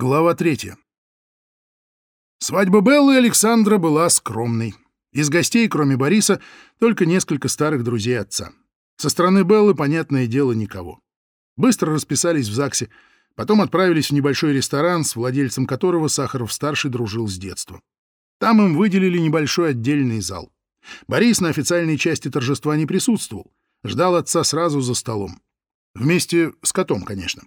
Глава третья. Свадьба Беллы и Александра была скромной. Из гостей, кроме Бориса, только несколько старых друзей отца. Со стороны Беллы, понятное дело, никого. Быстро расписались в ЗАГСе, потом отправились в небольшой ресторан, с владельцем которого Сахаров-старший дружил с детства. Там им выделили небольшой отдельный зал. Борис на официальной части торжества не присутствовал, ждал отца сразу за столом. Вместе с котом, конечно.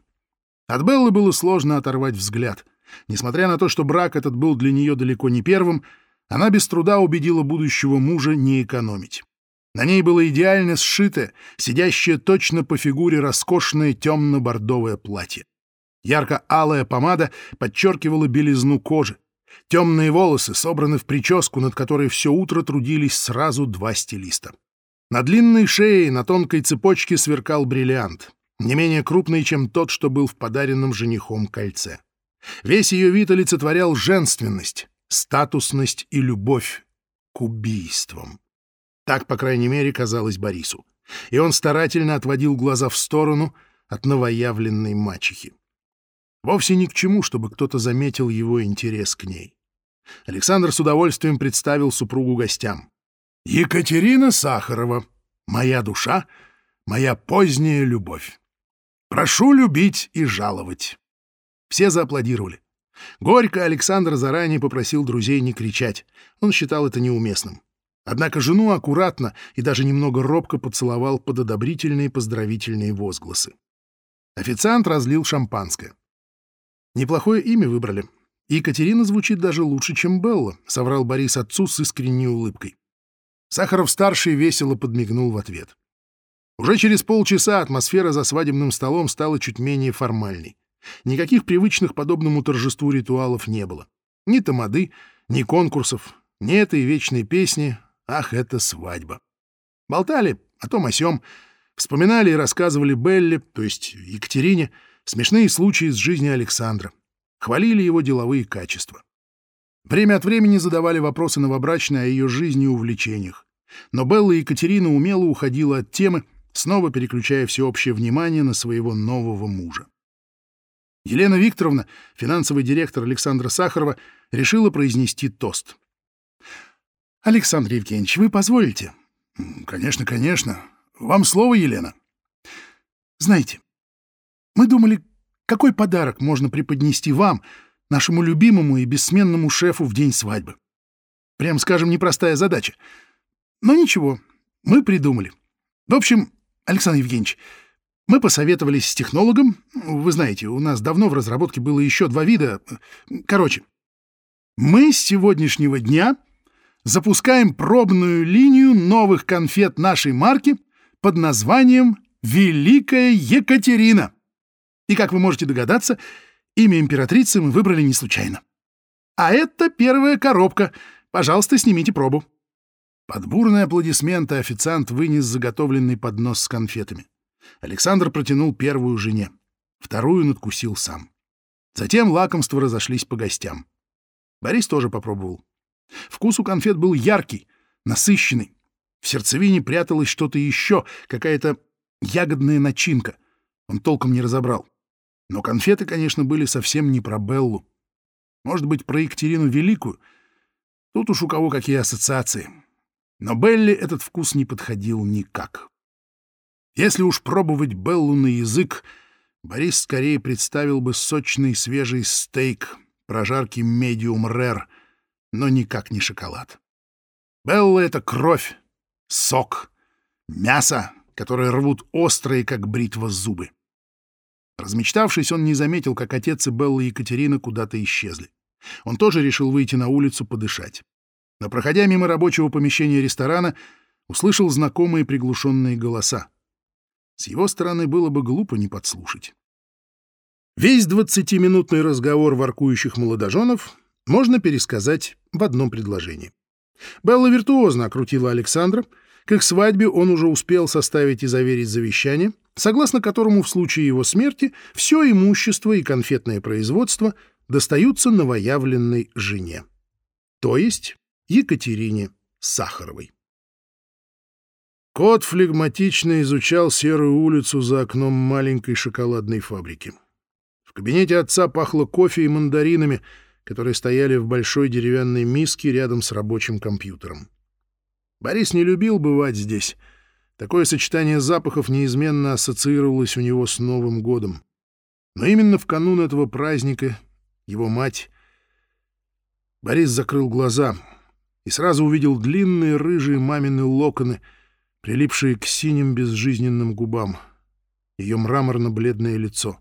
От Беллы было сложно оторвать взгляд. Несмотря на то, что брак этот был для нее далеко не первым, она без труда убедила будущего мужа не экономить. На ней было идеально сшитое, сидящее точно по фигуре роскошное темно-бордовое платье. Ярко-алая помада подчеркивала белизну кожи. Темные волосы собраны в прическу, над которой все утро трудились сразу два стилиста. На длинной шее на тонкой цепочке сверкал бриллиант не менее крупный, чем тот, что был в подаренном женихом кольце. Весь ее вид олицетворял женственность, статусность и любовь к убийствам. Так, по крайней мере, казалось Борису. И он старательно отводил глаза в сторону от новоявленной мачехи. Вовсе ни к чему, чтобы кто-то заметил его интерес к ней. Александр с удовольствием представил супругу гостям. «Екатерина Сахарова, моя душа, моя поздняя любовь. Прошу любить и жаловать. Все зааплодировали. Горько Александр заранее попросил друзей не кричать. Он считал это неуместным. Однако жену аккуратно и даже немного робко поцеловал под одобрительные поздравительные возгласы. Официант разлил шампанское. Неплохое имя выбрали. Екатерина звучит даже лучше, чем Белла, соврал Борис отцу с искренней улыбкой. Сахаров-старший весело подмигнул в ответ. Уже через полчаса атмосфера за свадебным столом стала чуть менее формальной. Никаких привычных подобному торжеству ритуалов не было. Ни тамады, ни конкурсов, ни этой вечной песни «Ах, это свадьба». Болтали о том о сём, вспоминали и рассказывали Белле, то есть Екатерине, смешные случаи из жизни Александра. Хвалили его деловые качества. Время от времени задавали вопросы новобрачной о ее жизни и увлечениях. Но Белла и Екатерина умело уходила от темы, снова переключая всеобщее внимание на своего нового мужа. Елена Викторовна, финансовый директор Александра Сахарова, решила произнести тост. «Александр Евгеньевич, вы позволите?» «Конечно, конечно. Вам слово, Елена». «Знаете, мы думали, какой подарок можно преподнести вам, нашему любимому и бессменному шефу в день свадьбы. Прям скажем, непростая задача. Но ничего, мы придумали. В общем, Александр Евгеньевич, мы посоветовались с технологом. Вы знаете, у нас давно в разработке было еще два вида. Короче, мы с сегодняшнего дня запускаем пробную линию новых конфет нашей марки под названием «Великая Екатерина». И, как вы можете догадаться, имя императрицы мы выбрали не случайно. А это первая коробка. Пожалуйста, снимите пробу. Под бурные аплодисменты официант вынес заготовленный поднос с конфетами. Александр протянул первую жене, вторую надкусил сам. Затем лакомства разошлись по гостям. Борис тоже попробовал. Вкус у конфет был яркий, насыщенный. В сердцевине пряталось что-то еще, какая-то ягодная начинка. Он толком не разобрал. Но конфеты, конечно, были совсем не про Беллу. Может быть, про Екатерину Великую? Тут уж у кого какие ассоциации. Но Белли этот вкус не подходил никак. Если уж пробовать Беллу на язык, Борис скорее представил бы сочный свежий стейк, прожарки медиум рэр, но никак не шоколад. Белла — это кровь, сок, мясо, которое рвут острые, как бритва, зубы. Размечтавшись, он не заметил, как отец и Белла Екатерина куда-то исчезли. Он тоже решил выйти на улицу подышать но, проходя мимо рабочего помещения ресторана, услышал знакомые приглушенные голоса. С его стороны было бы глупо не подслушать. Весь двадцатиминутный разговор воркующих молодоженов можно пересказать в одном предложении. Белла виртуозно окрутила Александра. К их свадьбе он уже успел составить и заверить завещание, согласно которому в случае его смерти все имущество и конфетное производство достаются новоявленной жене. То есть Екатерине Сахаровой. Кот флегматично изучал серую улицу за окном маленькой шоколадной фабрики. В кабинете отца пахло кофе и мандаринами, которые стояли в большой деревянной миске рядом с рабочим компьютером. Борис не любил бывать здесь. Такое сочетание запахов неизменно ассоциировалось у него с Новым годом. Но именно в канун этого праздника его мать... Борис закрыл глаза и сразу увидел длинные рыжие мамины локоны, прилипшие к синим безжизненным губам, ее мраморно-бледное лицо.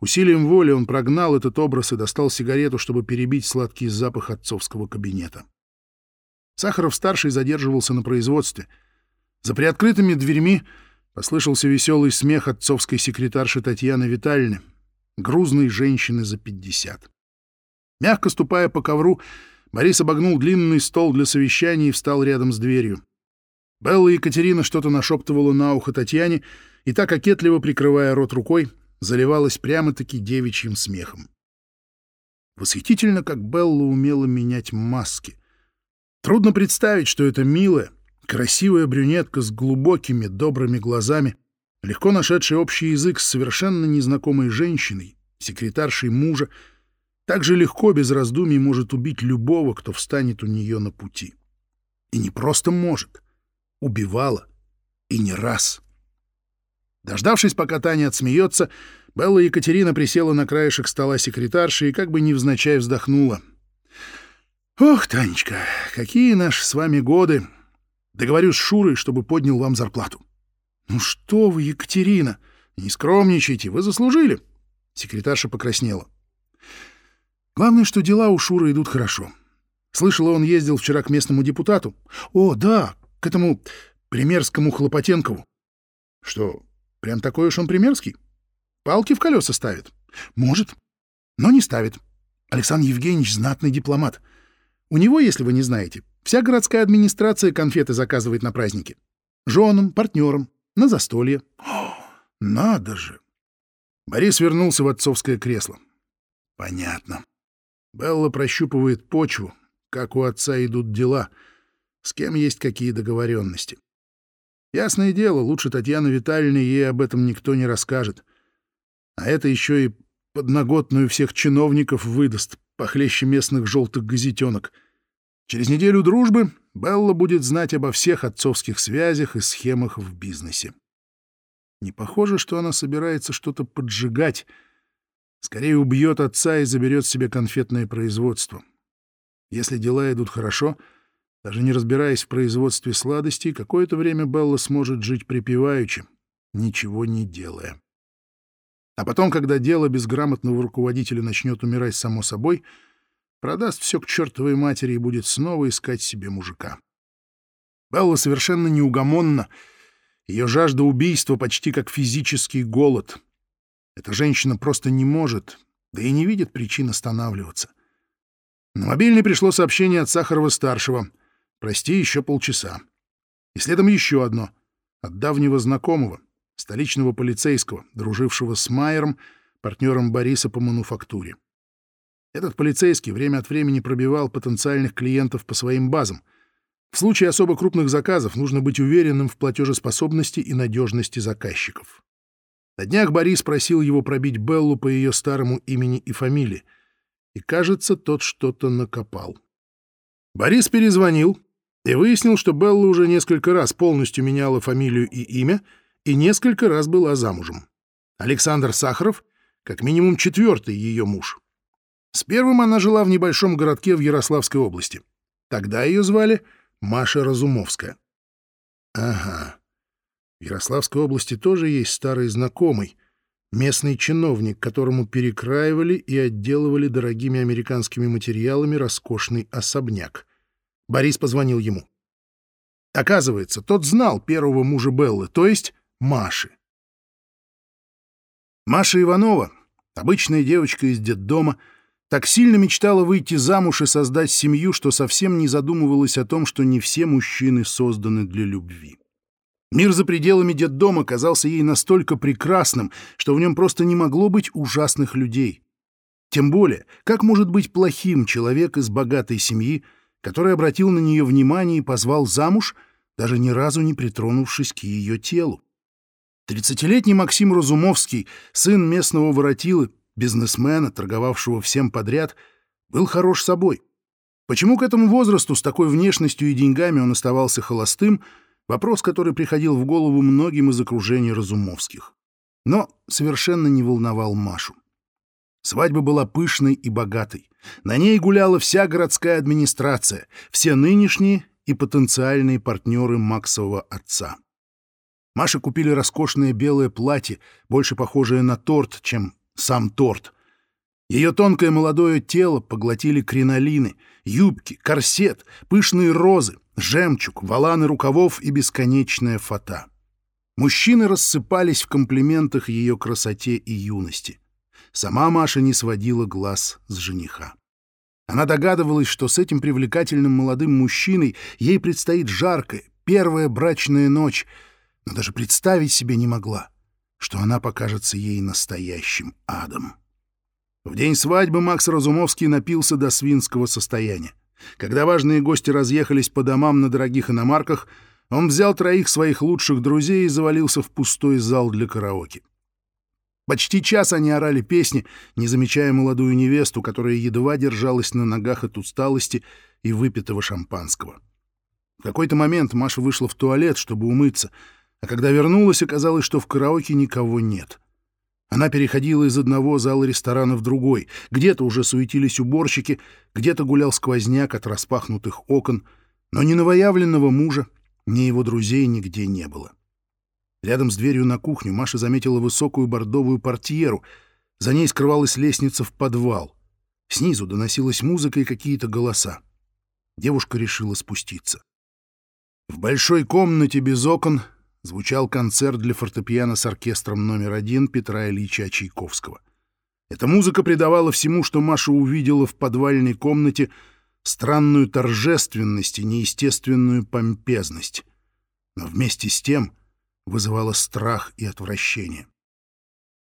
Усилием воли он прогнал этот образ и достал сигарету, чтобы перебить сладкий запах отцовского кабинета. Сахаров-старший задерживался на производстве. За приоткрытыми дверьми послышался веселый смех отцовской секретарши Татьяны Витальевны, грузной женщины за пятьдесят. Мягко ступая по ковру, Борис обогнул длинный стол для совещаний и встал рядом с дверью. Белла и Екатерина что-то нашептывала на ухо Татьяне, и так кокетливо прикрывая рот рукой, заливалась прямо-таки девичьим смехом. Восхитительно, как Белла умела менять маски. Трудно представить, что эта милая, красивая брюнетка с глубокими, добрыми глазами, легко нашедшая общий язык с совершенно незнакомой женщиной, секретаршей мужа, так же легко, без раздумий, может убить любого, кто встанет у нее на пути. И не просто может, убивала, и не раз. Дождавшись, пока Таня отсмеется, Белла Екатерина присела на краешек стола секретарши и как бы невзначай вздохнула. «Ох, Танечка, какие наши с вами годы! Договорюсь с Шурой, чтобы поднял вам зарплату». «Ну что вы, Екатерина, не скромничайте, вы заслужили!» Секретарша покраснела. «Главное, что дела у Шуры идут хорошо. Слышала, он ездил вчера к местному депутату. О, да, к этому примерскому Хлопотенкову. Что, Прям такой уж он примерский. Палки в колеса ставит. Может, но не ставит. Александр Евгеньевич — знатный дипломат. У него, если вы не знаете, вся городская администрация конфеты заказывает на праздники. Женам, партнерам, на застолье. О, надо же! Борис вернулся в отцовское кресло. Понятно. Белла прощупывает почву, как у отца идут дела, с кем есть какие договоренности. Ясное дело, лучше Татьяны Витальевны ей об этом никто не расскажет. А это еще и подноготную всех чиновников выдаст, похлеще местных желтых газетенок. Через неделю дружбы Белла будет знать обо всех отцовских связях и схемах в бизнесе. Не похоже, что она собирается что-то поджигать. Скорее убьет отца и заберет себе конфетное производство. Если дела идут хорошо — даже не разбираясь в производстве сладостей, какое-то время Белла сможет жить припеваючи, ничего не делая. А потом, когда дело безграмотного руководителя начнет умирать само собой, продаст все к чертовой матери и будет снова искать себе мужика. Белла совершенно неугомонна. Ее жажда убийства почти как физический голод. Эта женщина просто не может, да и не видит причин останавливаться. На мобильный пришло сообщение от Сахарова-старшего — Прости, еще полчаса. И следом еще одно. От давнего знакомого, столичного полицейского, дружившего с Майером, партнером Бориса по мануфактуре. Этот полицейский время от времени пробивал потенциальных клиентов по своим базам. В случае особо крупных заказов нужно быть уверенным в платежеспособности и надежности заказчиков. На днях Борис просил его пробить Беллу по ее старому имени и фамилии, и, кажется, тот что-то накопал. Борис перезвонил, и выяснил, что Белла уже несколько раз полностью меняла фамилию и имя и несколько раз была замужем. Александр Сахаров — как минимум четвертый ее муж. С первым она жила в небольшом городке в Ярославской области. Тогда ее звали Маша Разумовская. Ага. В Ярославской области тоже есть старый знакомый, местный чиновник, которому перекраивали и отделывали дорогими американскими материалами роскошный особняк. Борис позвонил ему. Оказывается, тот знал первого мужа Беллы, то есть Маши. Маша Иванова, обычная девочка из детдома, так сильно мечтала выйти замуж и создать семью, что совсем не задумывалась о том, что не все мужчины созданы для любви. Мир за пределами детдома казался ей настолько прекрасным, что в нем просто не могло быть ужасных людей. Тем более, как может быть плохим человек из богатой семьи, который обратил на нее внимание и позвал замуж, даже ни разу не притронувшись к ее телу. Тридцатилетний Максим Разумовский, сын местного воротилы, бизнесмена, торговавшего всем подряд, был хорош собой. Почему к этому возрасту с такой внешностью и деньгами он оставался холостым — Вопрос, который приходил в голову многим из окружения Разумовских. Но совершенно не волновал Машу. Свадьба была пышной и богатой. На ней гуляла вся городская администрация, все нынешние и потенциальные партнеры Максового отца. Маше купили роскошное белое платье, больше похожее на торт, чем сам торт. Ее тонкое молодое тело поглотили кринолины, юбки, корсет, пышные розы, жемчуг, валаны рукавов и бесконечная фата. Мужчины рассыпались в комплиментах ее красоте и юности. Сама Маша не сводила глаз с жениха. Она догадывалась, что с этим привлекательным молодым мужчиной ей предстоит жаркая, первая брачная ночь, но даже представить себе не могла, что она покажется ей настоящим адом. В день свадьбы Макс Разумовский напился до свинского состояния. Когда важные гости разъехались по домам на дорогих иномарках, он взял троих своих лучших друзей и завалился в пустой зал для караоке. Почти час они орали песни, не замечая молодую невесту, которая едва держалась на ногах от усталости и выпитого шампанского. В какой-то момент Маша вышла в туалет, чтобы умыться, а когда вернулась, оказалось, что в караоке никого нет. Она переходила из одного зала ресторана в другой. Где-то уже суетились уборщики, где-то гулял сквозняк от распахнутых окон, но ни новоявленного мужа, ни его друзей нигде не было. Рядом с дверью на кухню Маша заметила высокую бордовую портьеру. За ней скрывалась лестница в подвал. Снизу доносилась музыка и какие-то голоса. Девушка решила спуститься. В большой комнате без окон звучал концерт для фортепиано с оркестром номер один Петра Ильича Чайковского. Эта музыка придавала всему, что Маша увидела в подвальной комнате, странную торжественность и неестественную помпезность, но вместе с тем вызывала страх и отвращение.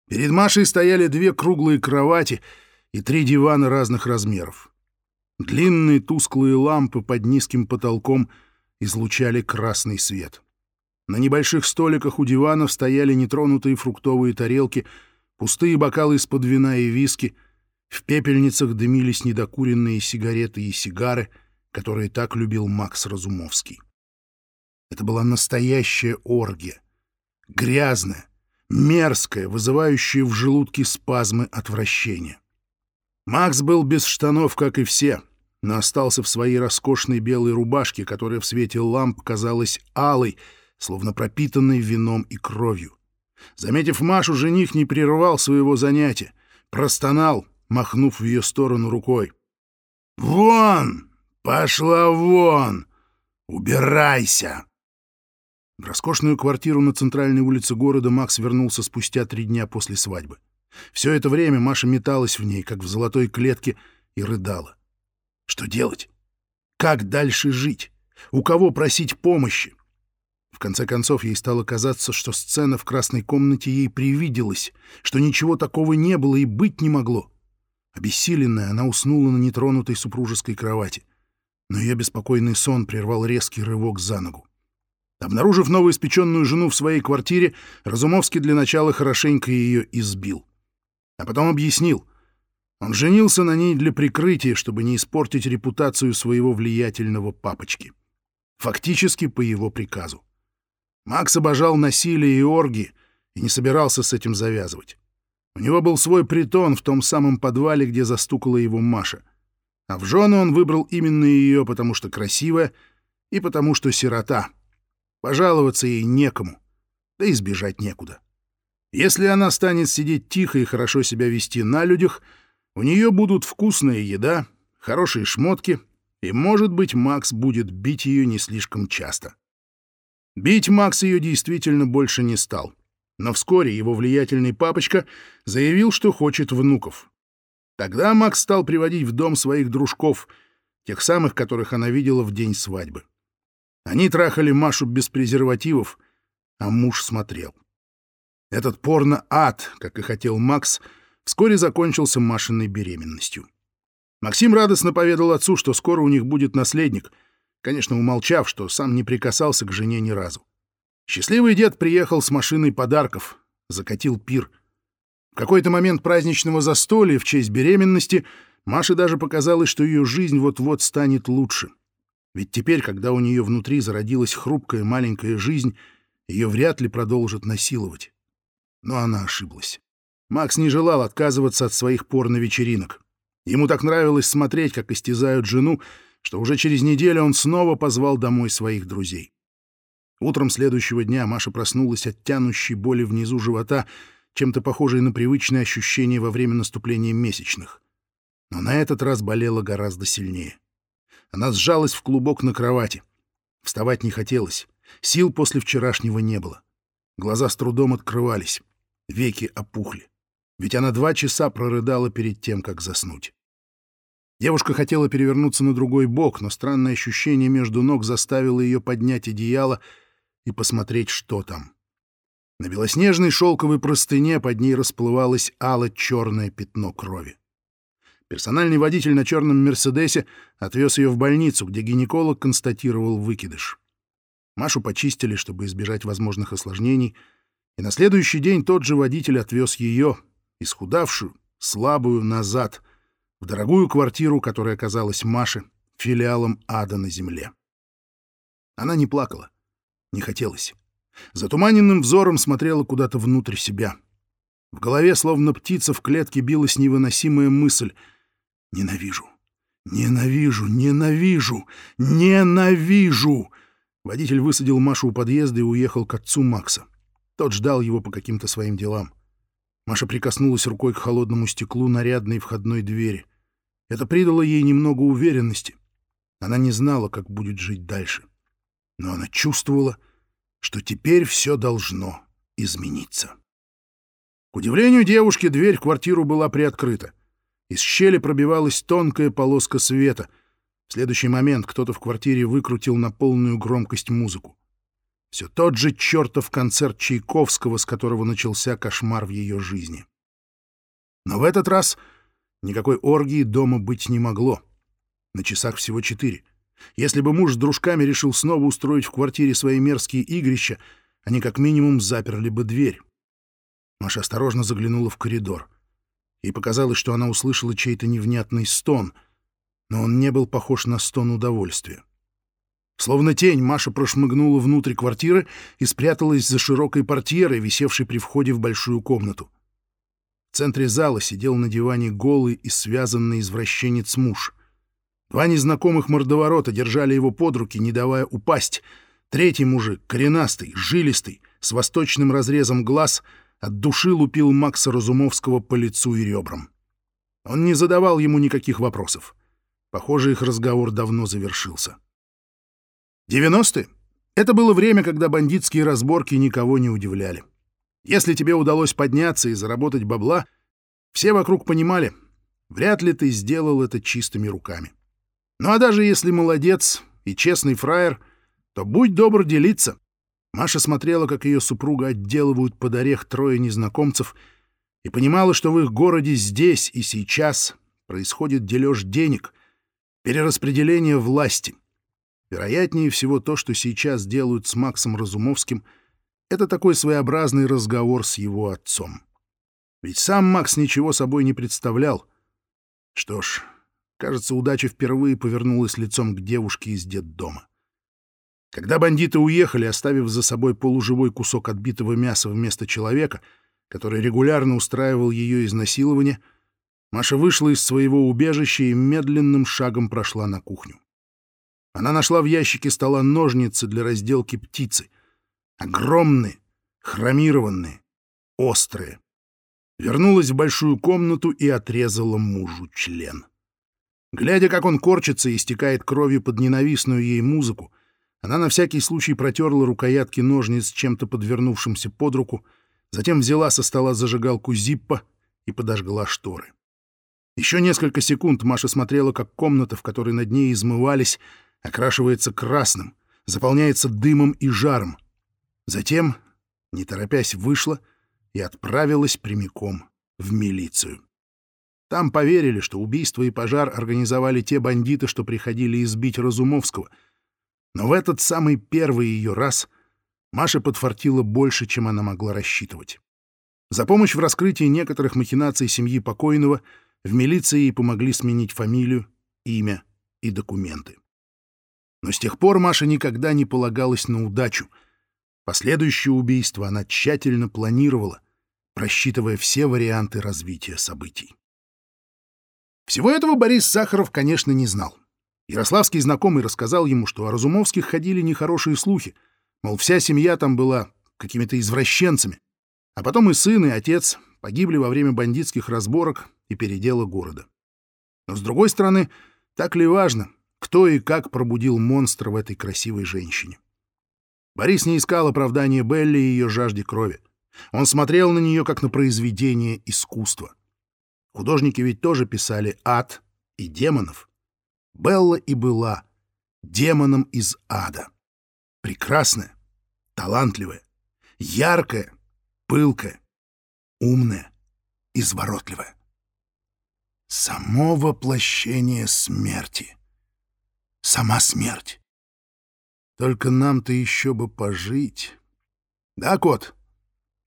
Перед Машей стояли две круглые кровати и три дивана разных размеров. Длинные тусклые лампы под низким потолком излучали красный свет. На небольших столиках у диванов стояли нетронутые фруктовые тарелки, пустые бокалы из-под вина и виски. В пепельницах дымились недокуренные сигареты и сигары, которые так любил Макс Разумовский. Это была настоящая оргия. Грязная, мерзкая, вызывающая в желудке спазмы отвращения. Макс был без штанов, как и все, но остался в своей роскошной белой рубашке, которая в свете ламп казалась алой — словно пропитанный вином и кровью. Заметив Машу, жених не прервал своего занятия, простонал, махнув в ее сторону рукой. «Вон! Пошла вон! Убирайся!» В роскошную квартиру на центральной улице города Макс вернулся спустя три дня после свадьбы. Все это время Маша металась в ней, как в золотой клетке, и рыдала. Что делать? Как дальше жить? У кого просить помощи? В конце концов, ей стало казаться, что сцена в красной комнате ей привиделась, что ничего такого не было и быть не могло. Обессиленная, она уснула на нетронутой супружеской кровати. Но ее беспокойный сон прервал резкий рывок за ногу. Обнаружив новоиспеченную жену в своей квартире, Разумовский для начала хорошенько ее избил. А потом объяснил. Он женился на ней для прикрытия, чтобы не испортить репутацию своего влиятельного папочки. Фактически по его приказу. Макс обожал насилие и орги и не собирался с этим завязывать. У него был свой притон в том самом подвале, где застукала его Маша. А в жены он выбрал именно ее, потому что красивая и потому что сирота. Пожаловаться ей некому, да и сбежать некуда. Если она станет сидеть тихо и хорошо себя вести на людях, у нее будут вкусная еда, хорошие шмотки, и, может быть, Макс будет бить ее не слишком часто. Бить Макс ее действительно больше не стал. Но вскоре его влиятельный папочка заявил, что хочет внуков. Тогда Макс стал приводить в дом своих дружков, тех самых, которых она видела в день свадьбы. Они трахали Машу без презервативов, а муж смотрел. Этот порно-ад, как и хотел Макс, вскоре закончился Машиной беременностью. Максим радостно поведал отцу, что скоро у них будет наследник — конечно, умолчав, что сам не прикасался к жене ни разу. Счастливый дед приехал с машиной подарков, закатил пир. В какой-то момент праздничного застолья в честь беременности Маше даже показалось, что ее жизнь вот-вот станет лучше. Ведь теперь, когда у нее внутри зародилась хрупкая маленькая жизнь, ее вряд ли продолжат насиловать. Но она ошиблась. Макс не желал отказываться от своих порно-вечеринок. Ему так нравилось смотреть, как истязают жену, что уже через неделю он снова позвал домой своих друзей. Утром следующего дня Маша проснулась от тянущей боли внизу живота, чем-то похожей на привычные ощущения во время наступления месячных. Но на этот раз болела гораздо сильнее. Она сжалась в клубок на кровати. Вставать не хотелось. Сил после вчерашнего не было. Глаза с трудом открывались. Веки опухли. Ведь она два часа прорыдала перед тем, как заснуть. Девушка хотела перевернуться на другой бок, но странное ощущение между ног заставило ее поднять одеяло и посмотреть, что там. На белоснежной шелковой простыне под ней расплывалось ало-черное пятно крови. Персональный водитель на черном «Мерседесе» отвез ее в больницу, где гинеколог констатировал выкидыш. Машу почистили, чтобы избежать возможных осложнений, и на следующий день тот же водитель отвез ее, исхудавшую, слабую, назад — дорогую квартиру, которая казалась Маше филиалом ада на земле. Она не плакала, не хотелось. Затуманенным взором смотрела куда-то внутрь себя. В голове, словно птица в клетке, билась невыносимая мысль «Ненавижу, ненавижу, ненавижу, ненавижу!» Водитель высадил Машу у подъезда и уехал к отцу Макса. Тот ждал его по каким-то своим делам. Маша прикоснулась рукой к холодному стеклу нарядной входной двери. Это придало ей немного уверенности. Она не знала, как будет жить дальше. Но она чувствовала, что теперь все должно измениться. К удивлению девушки, дверь в квартиру была приоткрыта. Из щели пробивалась тонкая полоска света. В следующий момент кто-то в квартире выкрутил на полную громкость музыку. Все тот же чертов концерт Чайковского, с которого начался кошмар в ее жизни. Но в этот раз никакой оргии дома быть не могло. На часах всего четыре. Если бы муж с дружками решил снова устроить в квартире свои мерзкие игрища, они как минимум заперли бы дверь. Маша осторожно заглянула в коридор. Ей показалось, что она услышала чей-то невнятный стон, но он не был похож на стон удовольствия. Словно тень, Маша прошмыгнула внутрь квартиры и спряталась за широкой портьерой, висевшей при входе в большую комнату. В центре зала сидел на диване голый и связанный извращенец муж. Два незнакомых мордоворота держали его под руки, не давая упасть. Третий мужик, коренастый, жилистый, с восточным разрезом глаз, от души лупил Макса Разумовского по лицу и ребрам. Он не задавал ему никаких вопросов. Похоже, их разговор давно завершился. 90-е — это было время, когда бандитские разборки никого не удивляли. Если тебе удалось подняться и заработать бабла, все вокруг понимали, вряд ли ты сделал это чистыми руками. Ну а даже если молодец и честный фраер, то будь добр делиться. Маша смотрела, как ее супруга отделывают под орех трое незнакомцев, и понимала, что в их городе здесь и сейчас происходит дележ денег, перераспределение власти — Вероятнее всего, то, что сейчас делают с Максом Разумовским, это такой своеобразный разговор с его отцом. Ведь сам Макс ничего собой не представлял. Что ж, кажется, удача впервые повернулась лицом к девушке из детдома. Когда бандиты уехали, оставив за собой полуживой кусок отбитого мяса вместо человека, который регулярно устраивал ее изнасилование, Маша вышла из своего убежища и медленным шагом прошла на кухню. Она нашла в ящике стола ножницы для разделки птицы. Огромные, хромированные, острые. Вернулась в большую комнату и отрезала мужу член. Глядя, как он корчится и истекает кровью под ненавистную ей музыку, она на всякий случай протерла рукоятки ножниц чем-то подвернувшимся под руку, затем взяла со стола зажигалку Зиппа и подожгла шторы. Еще несколько секунд Маша смотрела, как комната, в которой над ней измывались, окрашивается красным, заполняется дымом и жаром. Затем, не торопясь, вышла и отправилась прямиком в милицию. Там поверили, что убийство и пожар организовали те бандиты, что приходили избить Разумовского. Но в этот самый первый ее раз Маша подфартила больше, чем она могла рассчитывать. За помощь в раскрытии некоторых махинаций семьи покойного в милиции помогли сменить фамилию, имя и документы. Но с тех пор Маша никогда не полагалась на удачу. Последующее убийство она тщательно планировала, просчитывая все варианты развития событий. Всего этого Борис Сахаров, конечно, не знал. Ярославский знакомый рассказал ему, что о Разумовских ходили нехорошие слухи, мол, вся семья там была какими-то извращенцами, а потом и сын, и отец погибли во время бандитских разборок и передела города. Но, с другой стороны, так ли важно, кто и как пробудил монстра в этой красивой женщине? Борис не искал оправдания Белли и ее жажде крови. Он смотрел на нее как на произведение искусства. Художники ведь тоже писали ад и демонов. Белла и была демоном из ада. Прекрасная, талантливая, яркая, пылкая, умная, изворотливая. Само воплощение смерти. Сама смерть. Только нам-то еще бы пожить. Да, кот?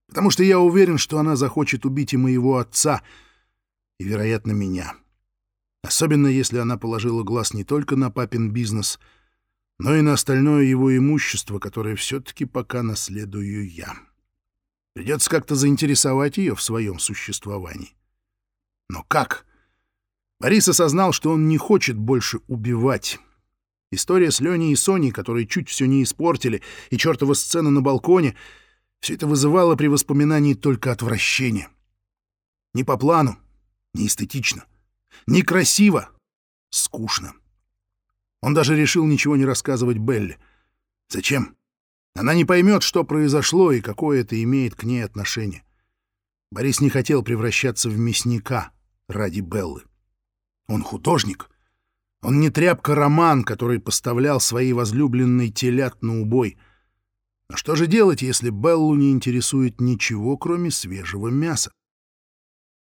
Потому что я уверен, что она захочет убить и моего отца, и, вероятно, меня. Особенно, если она положила глаз не только на папин бизнес, но и на остальное его имущество, которое все-таки пока наследую я. Придется как-то заинтересовать ее в своем существовании. Но как? Борис осознал, что он не хочет больше убивать. История с Леней и Соней, которые чуть все не испортили, и чертова сцена на балконе — все это вызывало при воспоминании только отвращение. Не по плану, не эстетично, не красиво, скучно. Он даже решил ничего не рассказывать Белле. Зачем? Она не поймет, что произошло и какое это имеет к ней отношение. Борис не хотел превращаться в мясника ради Беллы. Он художник. Он не тряпка-роман, который поставлял свои возлюбленные телят на убой. Но что же делать, если Беллу не интересует ничего, кроме свежего мяса?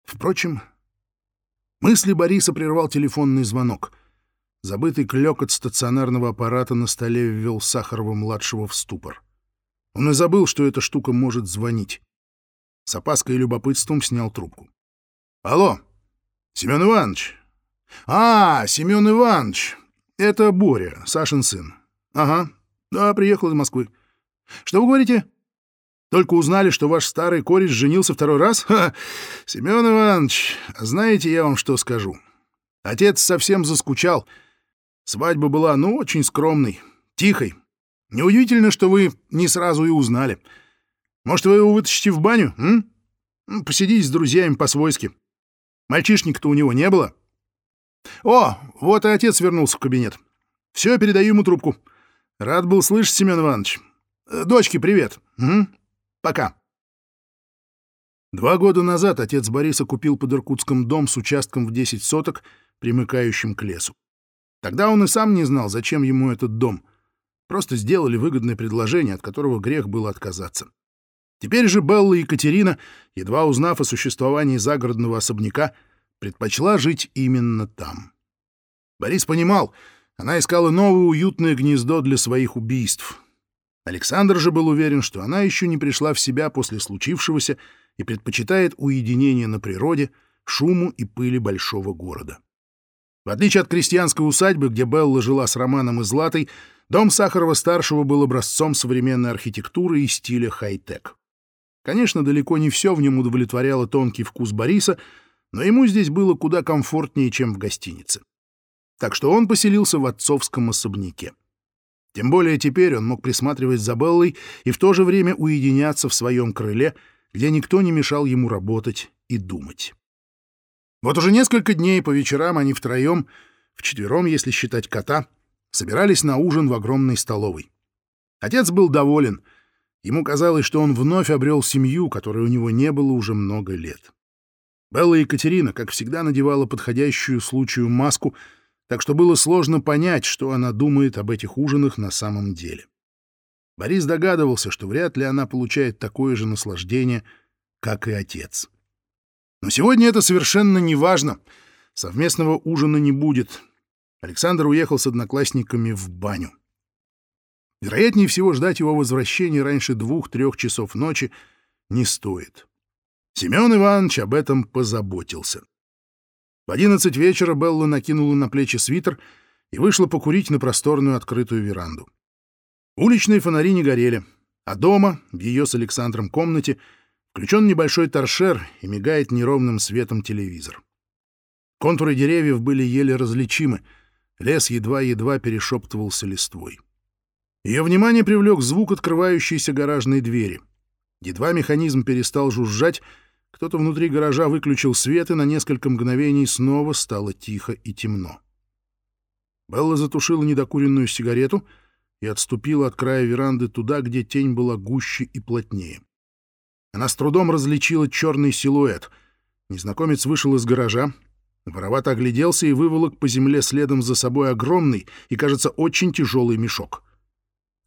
Впрочем, мысли Бориса прервал телефонный звонок. Забытый клёкот стационарного аппарата на столе ввел Сахарова-младшего в ступор. Он и забыл, что эта штука может звонить. С опаской и любопытством снял трубку. «Алло, Семен Иванович, «А, Семен Иванович, это Боря, Сашин сын. Ага, да, приехал из Москвы. Что вы говорите? Только узнали, что ваш старый кореш женился второй раз? Ха! Семен Иванович, знаете, я вам что скажу. Отец совсем заскучал. Свадьба была, ну, очень скромной, тихой. Неудивительно, что вы не сразу и узнали. Может, вы его вытащите в баню, м? Посидите с друзьями по-свойски. Мальчишник-то у него не было. О, вот и отец вернулся в кабинет. Все, передаю ему трубку. Рад был слышать, Семен Иванович. Э, дочке привет. Угу. Пока. Два года назад отец Бориса купил под Иркутском дом с участком в 10 соток, примыкающим к лесу. Тогда он и сам не знал, зачем ему этот дом. Просто сделали выгодное предложение, от которого грех было отказаться. Теперь же Белла и Екатерина, едва узнав о существовании загородного особняка, предпочла жить именно там. Борис понимал, она искала новое уютное гнездо для своих убийств. Александр же был уверен, что она еще не пришла в себя после случившегося и предпочитает уединение на природе, шуму и пыли большого города. В отличие от крестьянской усадьбы, где Белла жила с Романом и Златой, дом Сахарова-старшего был образцом современной архитектуры и стиля хай-тек. Конечно, далеко не все в нем удовлетворяло тонкий вкус Бориса, но ему здесь было куда комфортнее, чем в гостинице. Так что он поселился в отцовском особняке. Тем более теперь он мог присматривать за Беллой и в то же время уединяться в своем крыле, где никто не мешал ему работать и думать. Вот уже несколько дней по вечерам они втроем, вчетвером, если считать кота, собирались на ужин в огромной столовой. Отец был доволен. Ему казалось, что он вновь обрел семью, которой у него не было уже много лет. Белла Екатерина, как всегда, надевала подходящую случаю маску, так что было сложно понять, что она думает об этих ужинах на самом деле. Борис догадывался, что вряд ли она получает такое же наслаждение, как и отец. Но сегодня это совершенно не важно. Совместного ужина не будет. Александр уехал с одноклассниками в баню. Вероятнее всего, ждать его возвращения раньше двух-трех часов ночи не стоит. Семен Иванович об этом позаботился. В одиннадцать вечера Белла накинула на плечи свитер и вышла покурить на просторную открытую веранду. Уличные фонари не горели, а дома, в ее с Александром комнате, включен небольшой торшер и мигает неровным светом телевизор. Контуры деревьев были еле различимы, лес едва-едва перешептывался листвой. Ее внимание привлек звук открывающейся гаражной двери. Едва механизм перестал жужжать, кто-то внутри гаража выключил свет, и на несколько мгновений снова стало тихо и темно. Белла затушила недокуренную сигарету и отступила от края веранды туда, где тень была гуще и плотнее. Она с трудом различила черный силуэт. Незнакомец вышел из гаража, воровато огляделся и выволок по земле следом за собой огромный и, кажется, очень тяжелый мешок.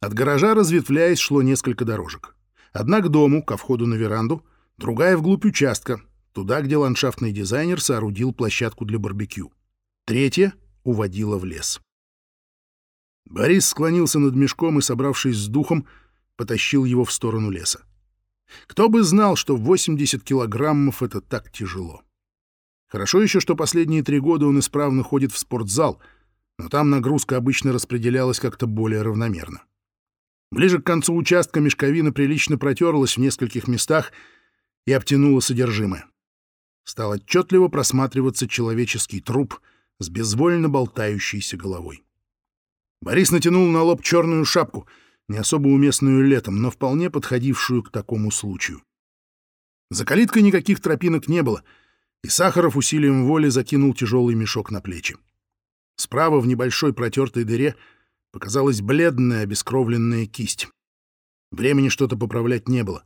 От гаража, разветвляясь, шло несколько дорожек. Одна к дому, ко входу на веранду, другая вглубь участка, туда, где ландшафтный дизайнер соорудил площадку для барбекю. Третья уводила в лес. Борис склонился над мешком и, собравшись с духом, потащил его в сторону леса. Кто бы знал, что 80 килограммов — это так тяжело. Хорошо еще, что последние три года он исправно ходит в спортзал, но там нагрузка обычно распределялась как-то более равномерно. Ближе к концу участка мешковина прилично протерлась в нескольких местах и обтянула содержимое. Стал отчетливо просматриваться человеческий труп с безвольно болтающейся головой. Борис натянул на лоб черную шапку — не особо уместную летом, но вполне подходившую к такому случаю. За калиткой никаких тропинок не было, и Сахаров усилием воли закинул тяжелый мешок на плечи. Справа в небольшой протертой дыре показалась бледная обескровленная кисть. Времени что-то поправлять не было.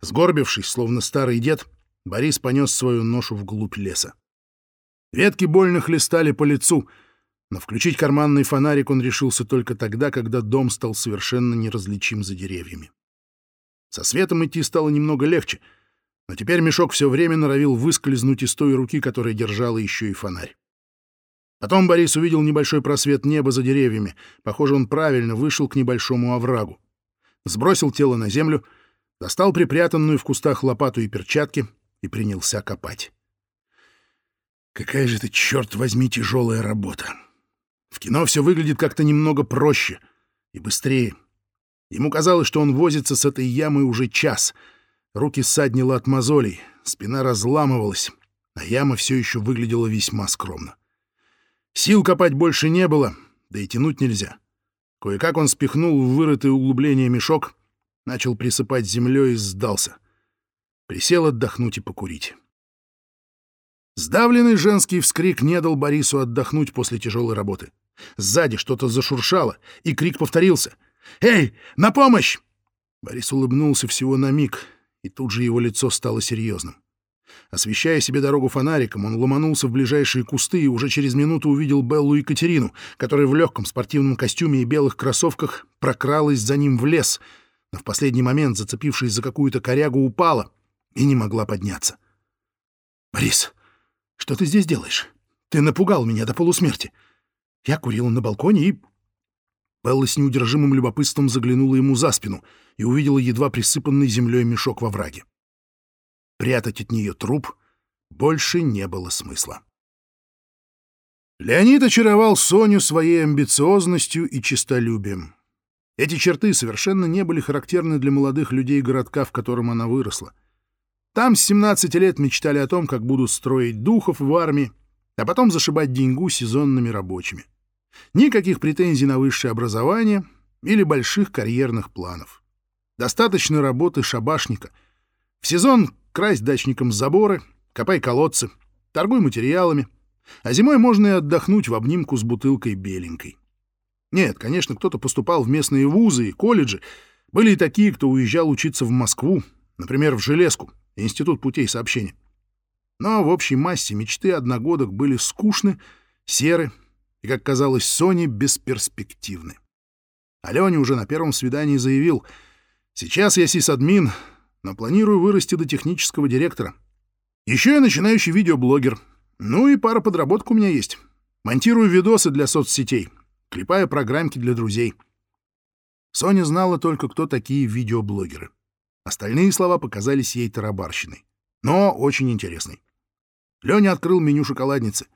Сгорбившись, словно старый дед, Борис понес свою ношу вглубь леса. Ветки больно хлестали по лицу — но включить карманный фонарик он решился только тогда, когда дом стал совершенно неразличим за деревьями. Со светом идти стало немного легче, но теперь мешок все время норовил выскользнуть из той руки, которая держала еще и фонарь. Потом Борис увидел небольшой просвет неба за деревьями. Похоже, он правильно вышел к небольшому оврагу. Сбросил тело на землю, достал припрятанную в кустах лопату и перчатки и принялся копать. Какая же это, черт возьми, тяжелая работа! В кино все выглядит как-то немного проще и быстрее. Ему казалось, что он возится с этой ямой уже час. Руки ссаднило от мозолей, спина разламывалась, а яма все еще выглядела весьма скромно. Сил копать больше не было, да и тянуть нельзя. Кое-как он спихнул в вырытое углубление мешок, начал присыпать землей и сдался. Присел отдохнуть и покурить. Сдавленный женский вскрик не дал Борису отдохнуть после тяжелой работы. Сзади что-то зашуршало, и крик повторился. «Эй, на помощь!» Борис улыбнулся всего на миг, и тут же его лицо стало серьезным. Освещая себе дорогу фонариком, он ломанулся в ближайшие кусты и уже через минуту увидел Беллу и Катерину, которая в легком спортивном костюме и белых кроссовках прокралась за ним в лес, но в последний момент, зацепившись за какую-то корягу, упала и не могла подняться. «Борис, что ты здесь делаешь? Ты напугал меня до полусмерти. Я курила на балконе и... Белла с неудержимым любопытством заглянула ему за спину и увидела едва присыпанный землей мешок во враге. Прятать от нее труп больше не было смысла. Леонид очаровал Соню своей амбициозностью и честолюбием. Эти черты совершенно не были характерны для молодых людей городка, в котором она выросла. Там с 17 лет мечтали о том, как будут строить духов в армии, а потом зашибать деньгу сезонными рабочими. Никаких претензий на высшее образование или больших карьерных планов. Достаточно работы шабашника. В сезон красть дачникам заборы, копай колодцы, торгуй материалами, а зимой можно и отдохнуть в обнимку с бутылкой беленькой. Нет, конечно, кто-то поступал в местные вузы и колледжи. Были и такие, кто уезжал учиться в Москву, например, в Железку, Институт путей сообщения. Но в общей массе мечты одногодок были скучны, серы и, как казалось Соне, бесперспективны. Алене уже на первом свидании заявил, «Сейчас я сисадмин, но планирую вырасти до технического директора. Еще я начинающий видеоблогер. Ну и пара подработок у меня есть. Монтирую видосы для соцсетей, клепаю программки для друзей». Соня знала только, кто такие видеоблогеры. Остальные слова показались ей тарабарщиной. но очень интересный. Леня открыл меню шоколадницы.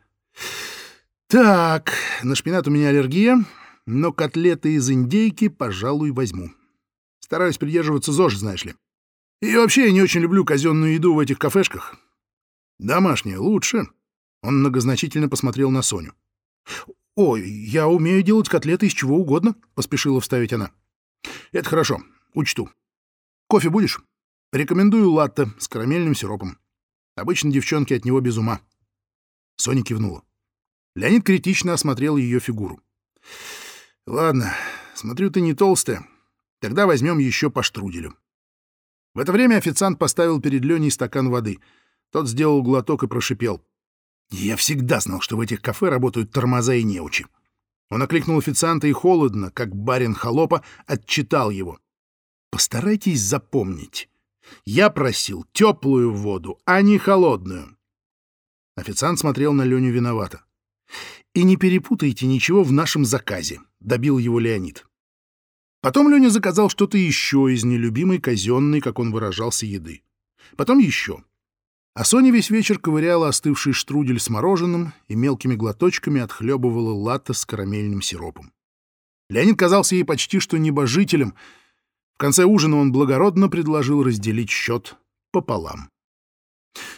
Так, на шпинат у меня аллергия, но котлеты из индейки, пожалуй, возьму. Стараюсь придерживаться ЗОЖ, знаешь ли. И вообще я не очень люблю казенную еду в этих кафешках. Домашняя лучше. Он многозначительно посмотрел на Соню. «Ой, я умею делать котлеты из чего угодно», — поспешила вставить она. «Это хорошо, учту. Кофе будешь? Рекомендую латте с карамельным сиропом. Обычно девчонки от него без ума». Соня кивнула. Леонид критично осмотрел ее фигуру. «Ладно, смотрю, ты не толстая. Тогда возьмем еще по штруделю». В это время официант поставил перед Леней стакан воды. Тот сделал глоток и прошипел. «Я всегда знал, что в этих кафе работают тормоза и неучи». Он окликнул официанта и холодно, как барин холопа, отчитал его. «Постарайтесь запомнить. Я просил теплую воду, а не холодную». Официант смотрел на Леню виновато. «И не перепутайте ничего в нашем заказе», — добил его Леонид. Потом Леня заказал что-то еще из нелюбимой казенной, как он выражался, еды. Потом еще. А Соня весь вечер ковыряла остывший штрудель с мороженым и мелкими глоточками отхлебывала латте с карамельным сиропом. Леонид казался ей почти что небожителем. В конце ужина он благородно предложил разделить счет пополам.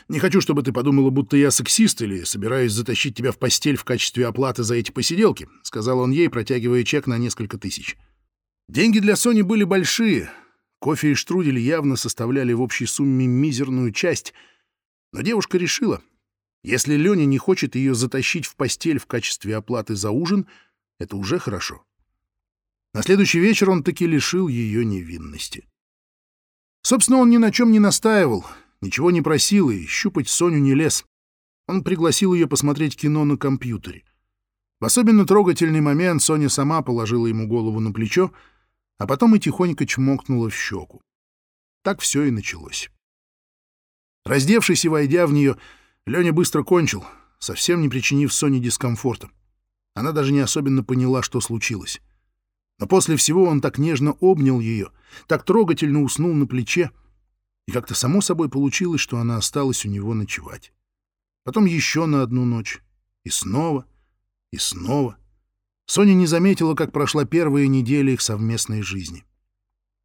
«Не хочу, чтобы ты подумала, будто я сексист или собираюсь затащить тебя в постель в качестве оплаты за эти посиделки», — сказал он ей, протягивая чек на несколько тысяч. Деньги для Сони были большие. Кофе и штрудель явно составляли в общей сумме мизерную часть. Но девушка решила, если Леня не хочет ее затащить в постель в качестве оплаты за ужин, это уже хорошо. На следующий вечер он таки лишил ее невинности. Собственно, он ни на чем не настаивал, ничего не просил и щупать Соню не лез. Он пригласил ее посмотреть кино на компьютере. В особенно трогательный момент Соня сама положила ему голову на плечо, а потом и тихонько чмокнула в щеку. Так все и началось. Раздевшись и войдя в нее, Леня быстро кончил, совсем не причинив Соне дискомфорта. Она даже не особенно поняла, что случилось. Но после всего он так нежно обнял ее, так трогательно уснул на плече, и как-то само собой получилось, что она осталась у него ночевать. Потом еще на одну ночь, и снова, и снова. Соня не заметила, как прошла первая неделя их совместной жизни.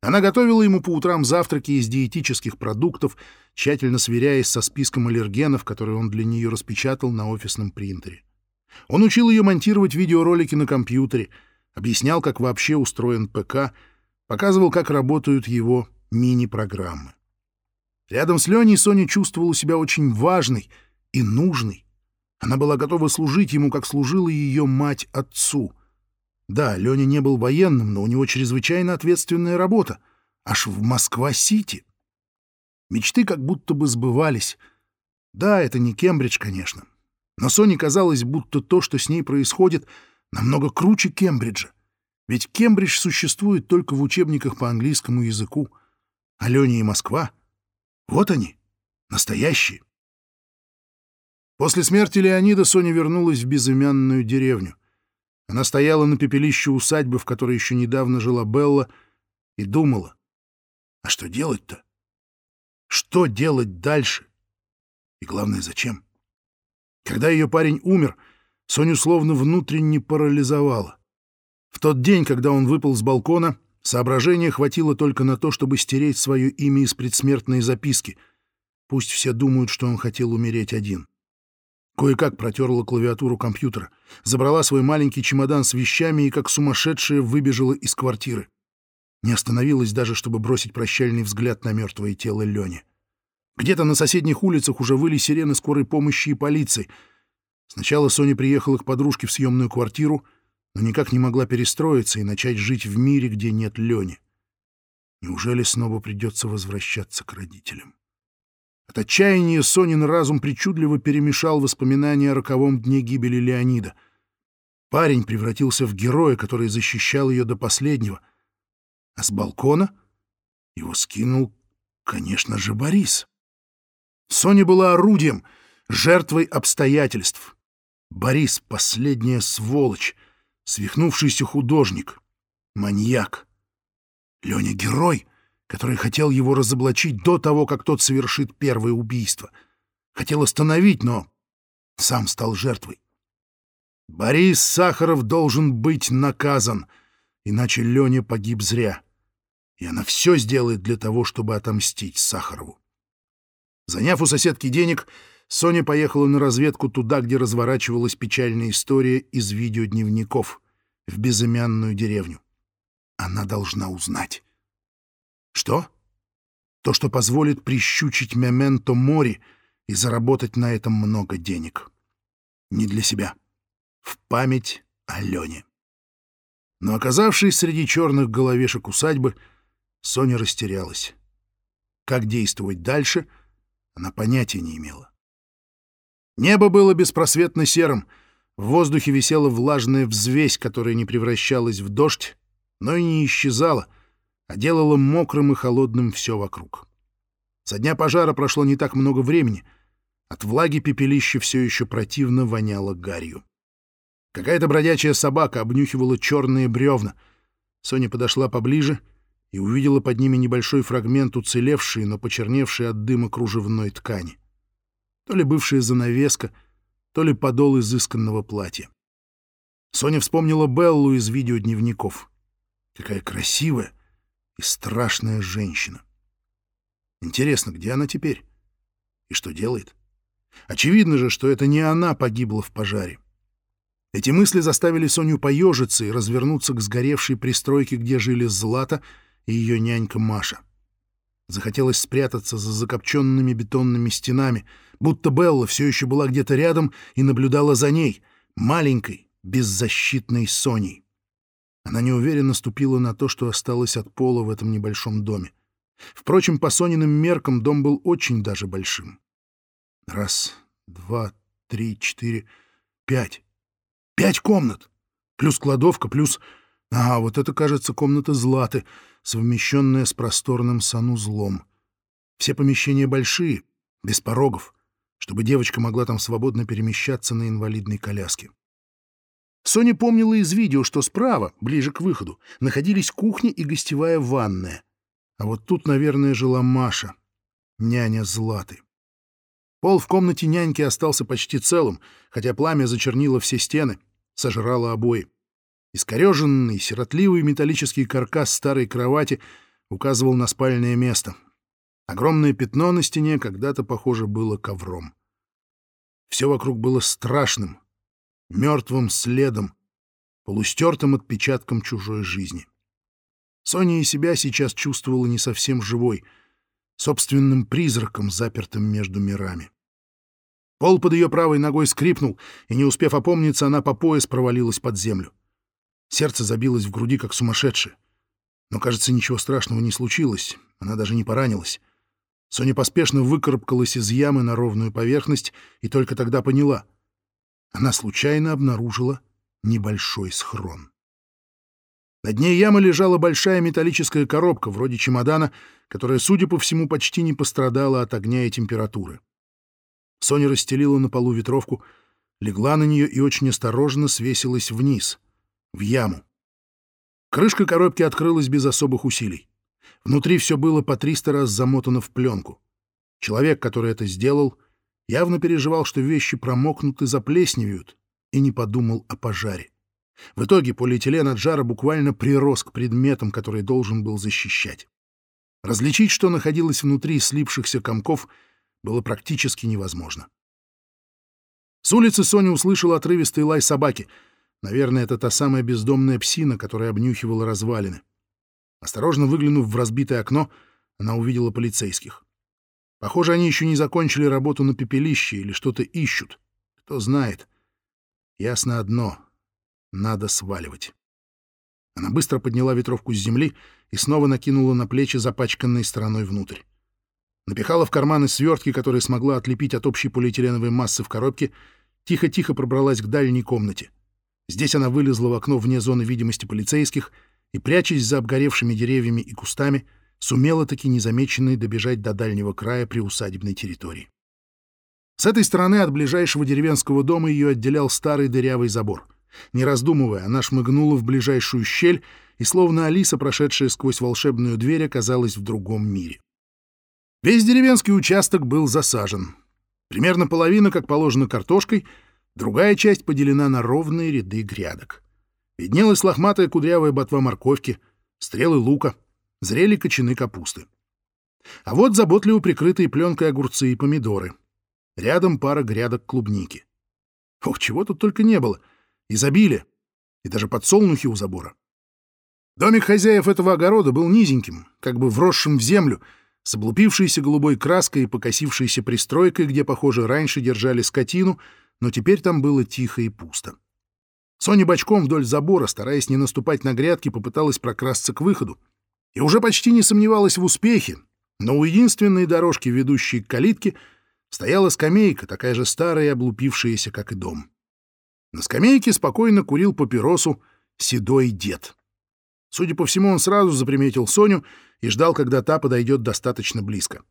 Она готовила ему по утрам завтраки из диетических продуктов, тщательно сверяясь со списком аллергенов, которые он для нее распечатал на офисном принтере. Он учил ее монтировать видеоролики на компьютере, объяснял, как вообще устроен ПК, показывал, как работают его мини-программы. Рядом с Леней Соня чувствовала себя очень важной и нужной. Она была готова служить ему, как служила ее мать отцу. Да, Леня не был военным, но у него чрезвычайно ответственная работа. Аж в Москва-Сити. Мечты как будто бы сбывались. Да, это не Кембридж, конечно. Но Соне казалось, будто то, что с ней происходит, намного круче Кембриджа. Ведь Кембридж существует только в учебниках по английскому языку. А Леня и Москва — вот они, настоящие. После смерти Леонида Соня вернулась в безымянную деревню. Она стояла на пепелище усадьбы, в которой еще недавно жила Белла, и думала, а что делать-то? Что делать дальше? И главное, зачем? Когда ее парень умер, Соню словно внутренне парализовало. В тот день, когда он выпал с балкона, соображения хватило только на то, чтобы стереть свое имя из предсмертной записки. Пусть все думают, что он хотел умереть один. Кое-как протерла клавиатуру компьютера, забрала свой маленький чемодан с вещами и как сумасшедшая выбежала из квартиры. Не остановилась даже, чтобы бросить прощальный взгляд на мертвое тело Лени. Где-то на соседних улицах уже выли сирены скорой помощи и полиции. Сначала Соня приехала к подружке в съемную квартиру, но никак не могла перестроиться и начать жить в мире, где нет Лени. Неужели снова придется возвращаться к родителям? От отчаяния Сонин разум причудливо перемешал воспоминания о роковом дне гибели Леонида. Парень превратился в героя, который защищал ее до последнего. А с балкона его скинул, конечно же, Борис. Соня была орудием, жертвой обстоятельств. Борис — последняя сволочь, свихнувшийся художник, маньяк. Леня — герой, который хотел его разоблачить до того, как тот совершит первое убийство. Хотел остановить, но сам стал жертвой. Борис Сахаров должен быть наказан, иначе Леня погиб зря. И она все сделает для того, чтобы отомстить Сахарову. Заняв у соседки денег, Соня поехала на разведку туда, где разворачивалась печальная история из видеодневников, в безымянную деревню. Она должна узнать. Что? То, что позволит прищучить Мементо Мори и заработать на этом много денег. Не для себя в память о Лене. Но оказавшись среди черных головешек усадьбы, Соня растерялась. Как действовать дальше, она понятия не имела. Небо было беспросветно серым, в воздухе висела влажная взвесь, которая не превращалась в дождь, но и не исчезала, а делала мокрым и холодным все вокруг. Со дня пожара прошло не так много времени. От влаги пепелище все еще противно воняло гарью. Какая-то бродячая собака обнюхивала черные бревна. Соня подошла поближе и увидела под ними небольшой фрагмент уцелевшей, но почерневшей от дыма кружевной ткани. То ли бывшая занавеска, то ли подол изысканного платья. Соня вспомнила Беллу из видеодневников. Какая красивая и страшная женщина. Интересно, где она теперь? И что делает? Очевидно же, что это не она погибла в пожаре. Эти мысли заставили Соню поежиться и развернуться к сгоревшей пристройке, где жили Злата и ее нянька Маша. Захотелось спрятаться за закопченными бетонными стенами, будто Белла все еще была где-то рядом и наблюдала за ней, маленькой, беззащитной Соней. Она неуверенно ступила на то, что осталось от пола в этом небольшом доме. Впрочем, по Сониным меркам дом был очень даже большим. Раз, два, три, четыре, пять. Пять комнат. Плюс кладовка, плюс... А, вот это, кажется, комната Златы, совмещенная с просторным санузлом. Все помещения большие, без порогов, чтобы девочка могла там свободно перемещаться на инвалидной коляске. Соня помнила из видео, что справа, ближе к выходу, находились кухня и гостевая ванная. А вот тут, наверное, жила Маша, няня Златы. Пол в комнате няньки остался почти целым, хотя пламя зачернило все стены, сожрало обои. Искореженный, сиротливый металлический каркас старой кровати указывал на спальное место. Огромное пятно на стене когда-то, похоже, было ковром. Все вокруг было страшным, мертвым следом, полустертым отпечатком чужой жизни. Соня и себя сейчас чувствовала не совсем живой, собственным призраком, запертым между мирами. Пол под ее правой ногой скрипнул, и, не успев опомниться, она по пояс провалилась под землю. Сердце забилось в груди, как сумасшедшее. Но, кажется, ничего страшного не случилось, она даже не поранилась. Соня поспешно выкарабкалась из ямы на ровную поверхность и только тогда поняла. Она случайно обнаружила небольшой схрон. На дне ямы лежала большая металлическая коробка, вроде чемодана, которая, судя по всему, почти не пострадала от огня и температуры. Соня расстелила на полу ветровку, легла на нее и очень осторожно свесилась вниз, в яму. Крышка коробки открылась без особых усилий. Внутри все было по триста раз замотано в пленку. Человек, который это сделал, явно переживал, что вещи промокнут и заплесневеют, и не подумал о пожаре. В итоге полиэтилен от жара буквально прирос к предметам, которые должен был защищать. Различить, что находилось внутри слипшихся комков — было практически невозможно. С улицы Соня услышала отрывистый лай собаки. Наверное, это та самая бездомная псина, которая обнюхивала развалины. Осторожно выглянув в разбитое окно, она увидела полицейских. Похоже, они еще не закончили работу на пепелище или что-то ищут. Кто знает. Ясно одно — надо сваливать. Она быстро подняла ветровку с земли и снова накинула на плечи запачканной стороной внутрь напихала в карманы свертки, которые смогла отлепить от общей полиэтиленовой массы в коробке, тихо-тихо пробралась к дальней комнате. Здесь она вылезла в окно вне зоны видимости полицейских и, прячась за обгоревшими деревьями и кустами, сумела таки незамеченной добежать до дальнего края приусадебной территории. С этой стороны от ближайшего деревенского дома ее отделял старый дырявый забор. Не раздумывая, она шмыгнула в ближайшую щель, и словно Алиса, прошедшая сквозь волшебную дверь, оказалась в другом мире. Весь деревенский участок был засажен. Примерно половина, как положено, картошкой, другая часть поделена на ровные ряды грядок. Виднелась лохматая кудрявая ботва морковки, стрелы лука, зрели кочаны капусты. А вот заботливо прикрытые пленкой огурцы и помидоры. Рядом пара грядок клубники. Ох, чего тут только не было. Изобилие. И даже подсолнухи у забора. Домик хозяев этого огорода был низеньким, как бы вросшим в землю, с облупившейся голубой краской и покосившейся пристройкой, где, похоже, раньше держали скотину, но теперь там было тихо и пусто. Соня бочком вдоль забора, стараясь не наступать на грядки, попыталась прокрасться к выходу. И уже почти не сомневалась в успехе, но у единственной дорожки, ведущей к калитке, стояла скамейка, такая же старая и облупившаяся, как и дом. На скамейке спокойно курил папиросу седой дед. Судя по всему, он сразу заприметил Соню и ждал, когда та подойдет достаточно близко.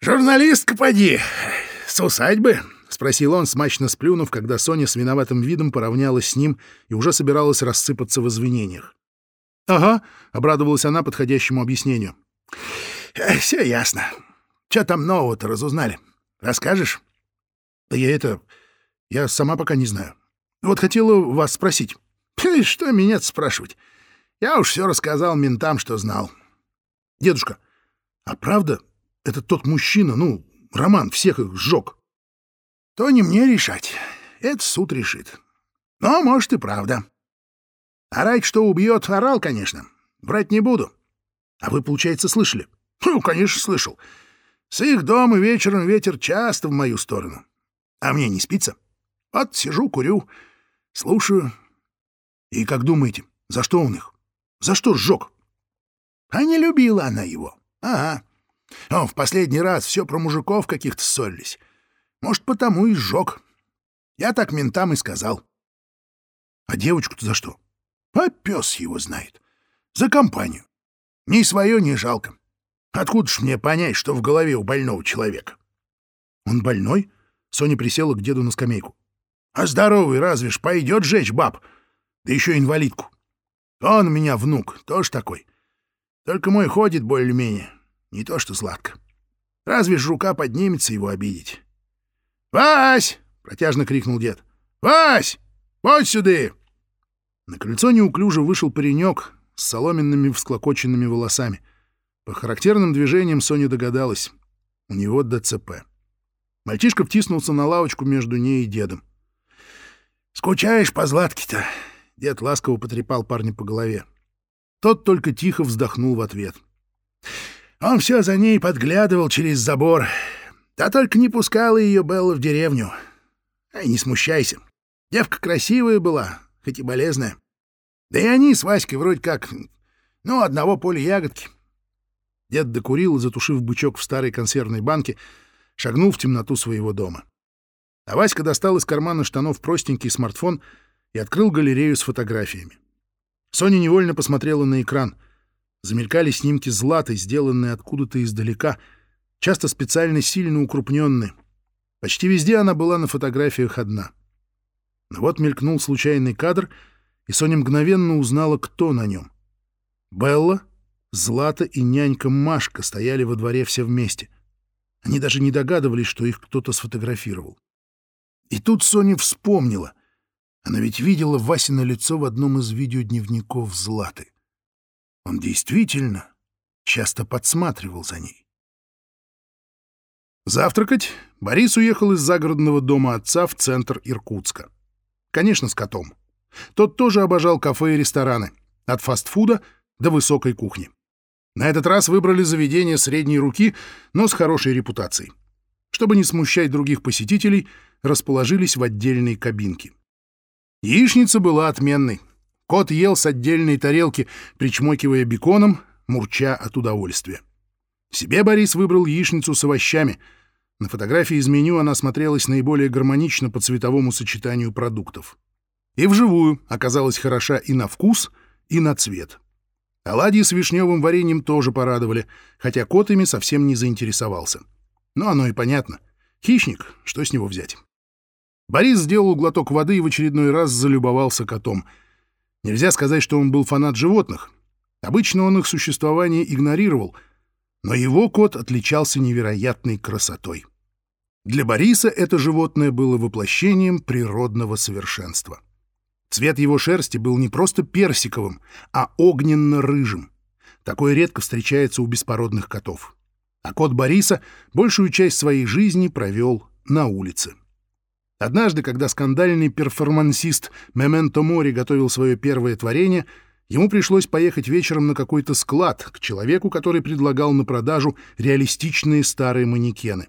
«Журналистка, поди! С усадьбы?» — спросил он, смачно сплюнув, когда Соня с виноватым видом поравнялась с ним и уже собиралась рассыпаться в извинениях. «Ага», — обрадовалась она подходящему объяснению. Э, «Все ясно. Что там нового-то разузнали? Расскажешь?» «Да я это... Я сама пока не знаю. Вот хотела вас спросить». «Что меня спрашивать? Я уж все рассказал ментам, что знал». «Дедушка, а правда это тот мужчина, ну, Роман, всех их сжег?» «То не мне решать. Это суд решит. Но, может, и правда. Орать, что убьет, орал, конечно. Брать не буду. А вы, получается, слышали? Ну, конечно, слышал. С их дома вечером ветер часто в мою сторону. А мне не спится. Вот сижу, курю, слушаю. И как думаете, за что он их? За что сжег? А не любила она его. Ага. Он в последний раз все про мужиков каких-то ссорились. Может, потому и сжег. Я так ментам и сказал. А девочку-то за что? А его знает. За компанию. Ни свое, ни жалко. Откуда ж мне понять, что в голове у больного человека? Он больной? Соня присела к деду на скамейку. А здоровый разве ж пойдет жечь баб? Да еще инвалидку. Он у меня внук, тоже такой. Только мой ходит более-менее. Не то что сладко. Разве ж рука поднимется его обидеть? «Вась!» — протяжно крикнул дед. «Вась! Вот сюда!» На крыльцо неуклюже вышел паренек, с соломенными всклокоченными волосами. По характерным движениям Соня догадалась. У него ДЦП. Мальчишка втиснулся на лавочку между ней и дедом. «Скучаешь по Златке-то?» Дед ласково потрепал парня по голове. Тот только тихо вздохнул в ответ. Он все за ней подглядывал через забор. Да только не пускала ее Белла в деревню. Ай, не смущайся. Девка красивая была, хоть и болезная. Да и они с Васькой вроде как, ну, одного поля ягодки. Дед докурил затушив бычок в старой консервной банке, шагнул в темноту своего дома. А Васька достал из кармана штанов простенький смартфон и открыл галерею с фотографиями. Соня невольно посмотрела на экран. Замелькали снимки златы, сделанные откуда-то издалека, часто специально сильно укрупненные. Почти везде она была на фотографиях одна. Но вот мелькнул случайный кадр — и Соня мгновенно узнала, кто на нем. Белла, Злата и нянька Машка стояли во дворе все вместе. Они даже не догадывались, что их кто-то сфотографировал. И тут Соня вспомнила. Она ведь видела Васина лицо в одном из видеодневников Златы. Он действительно часто подсматривал за ней. Завтракать Борис уехал из загородного дома отца в центр Иркутска. Конечно, с котом. Тот тоже обожал кафе и рестораны, от фастфуда до высокой кухни. На этот раз выбрали заведение средней руки, но с хорошей репутацией. Чтобы не смущать других посетителей, расположились в отдельной кабинке. Яичница была отменной. Кот ел с отдельной тарелки, причмокивая беконом, мурча от удовольствия. Себе Борис выбрал яичницу с овощами. На фотографии из меню она смотрелась наиболее гармонично по цветовому сочетанию продуктов. И вживую оказалась хороша и на вкус, и на цвет. Оладьи с вишневым вареньем тоже порадовали, хотя кот ими совсем не заинтересовался. Но оно и понятно. Хищник, что с него взять? Борис сделал глоток воды и в очередной раз залюбовался котом. Нельзя сказать, что он был фанат животных. Обычно он их существование игнорировал, но его кот отличался невероятной красотой. Для Бориса это животное было воплощением природного совершенства. Цвет его шерсти был не просто персиковым, а огненно-рыжим. Такое редко встречается у беспородных котов. А кот Бориса большую часть своей жизни провел на улице. Однажды, когда скандальный перформансист Мементо Мори готовил свое первое творение, ему пришлось поехать вечером на какой-то склад к человеку, который предлагал на продажу реалистичные старые манекены.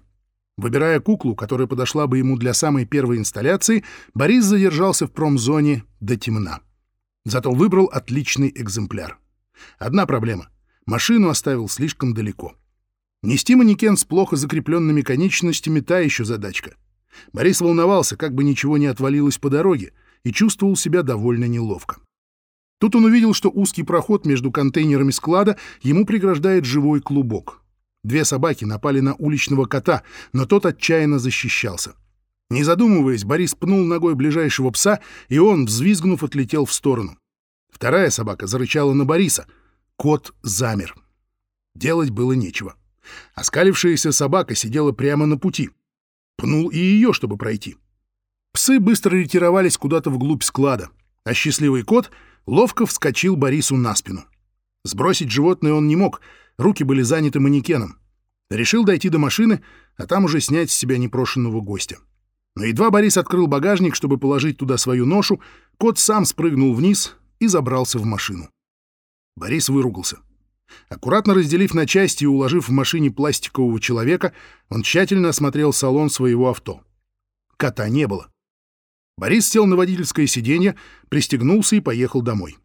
Выбирая куклу, которая подошла бы ему для самой первой инсталляции, Борис задержался в промзоне до темна. Зато выбрал отличный экземпляр. Одна проблема — машину оставил слишком далеко. Нести манекен с плохо закрепленными конечностями — та еще задачка — Борис волновался, как бы ничего не отвалилось по дороге, и чувствовал себя довольно неловко. Тут он увидел, что узкий проход между контейнерами склада ему преграждает живой клубок. Две собаки напали на уличного кота, но тот отчаянно защищался. Не задумываясь, Борис пнул ногой ближайшего пса, и он, взвизгнув, отлетел в сторону. Вторая собака зарычала на Бориса. Кот замер. Делать было нечего. Оскалившаяся собака сидела прямо на пути пнул и ее, чтобы пройти. Псы быстро ретировались куда-то вглубь склада, а счастливый кот ловко вскочил Борису на спину. Сбросить животное он не мог, руки были заняты манекеном. Решил дойти до машины, а там уже снять с себя непрошенного гостя. Но едва Борис открыл багажник, чтобы положить туда свою ношу, кот сам спрыгнул вниз и забрался в машину. Борис выругался. Аккуратно разделив на части и уложив в машине пластикового человека, он тщательно осмотрел салон своего авто. Кота не было. Борис сел на водительское сиденье, пристегнулся и поехал домой.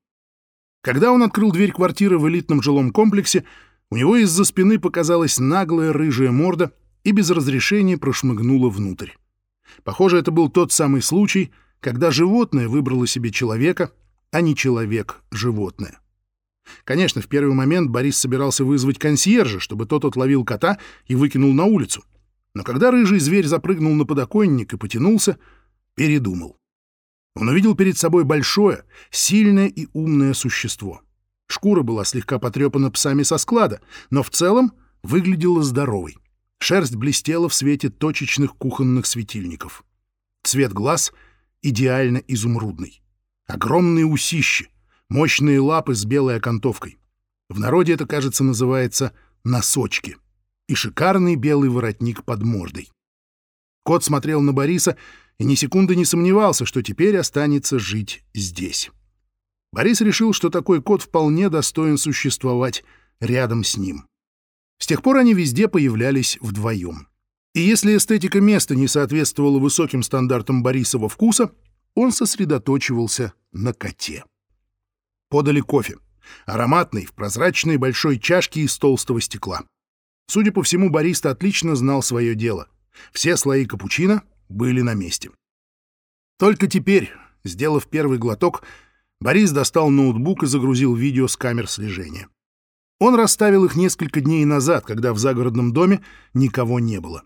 Когда он открыл дверь квартиры в элитном жилом комплексе, у него из-за спины показалась наглая рыжая морда и без разрешения прошмыгнула внутрь. Похоже, это был тот самый случай, когда животное выбрало себе человека, а не человек — животное. Конечно, в первый момент Борис собирался вызвать консьержа, чтобы тот отловил кота и выкинул на улицу. Но когда рыжий зверь запрыгнул на подоконник и потянулся, передумал. Он увидел перед собой большое, сильное и умное существо. Шкура была слегка потрепана псами со склада, но в целом выглядела здоровой. Шерсть блестела в свете точечных кухонных светильников. Цвет глаз идеально изумрудный. Огромные усищи, мощные лапы с белой окантовкой. В народе это, кажется, называется носочки. И шикарный белый воротник под мордой. Кот смотрел на Бориса и ни секунды не сомневался, что теперь останется жить здесь. Борис решил, что такой кот вполне достоин существовать рядом с ним. С тех пор они везде появлялись вдвоем. И если эстетика места не соответствовала высоким стандартам Борисова вкуса, он сосредоточивался на коте подали кофе. Ароматный, в прозрачной большой чашке из толстого стекла. Судя по всему, бариста отлично знал свое дело. Все слои капучино были на месте. Только теперь, сделав первый глоток, Борис достал ноутбук и загрузил видео с камер слежения. Он расставил их несколько дней назад, когда в загородном доме никого не было.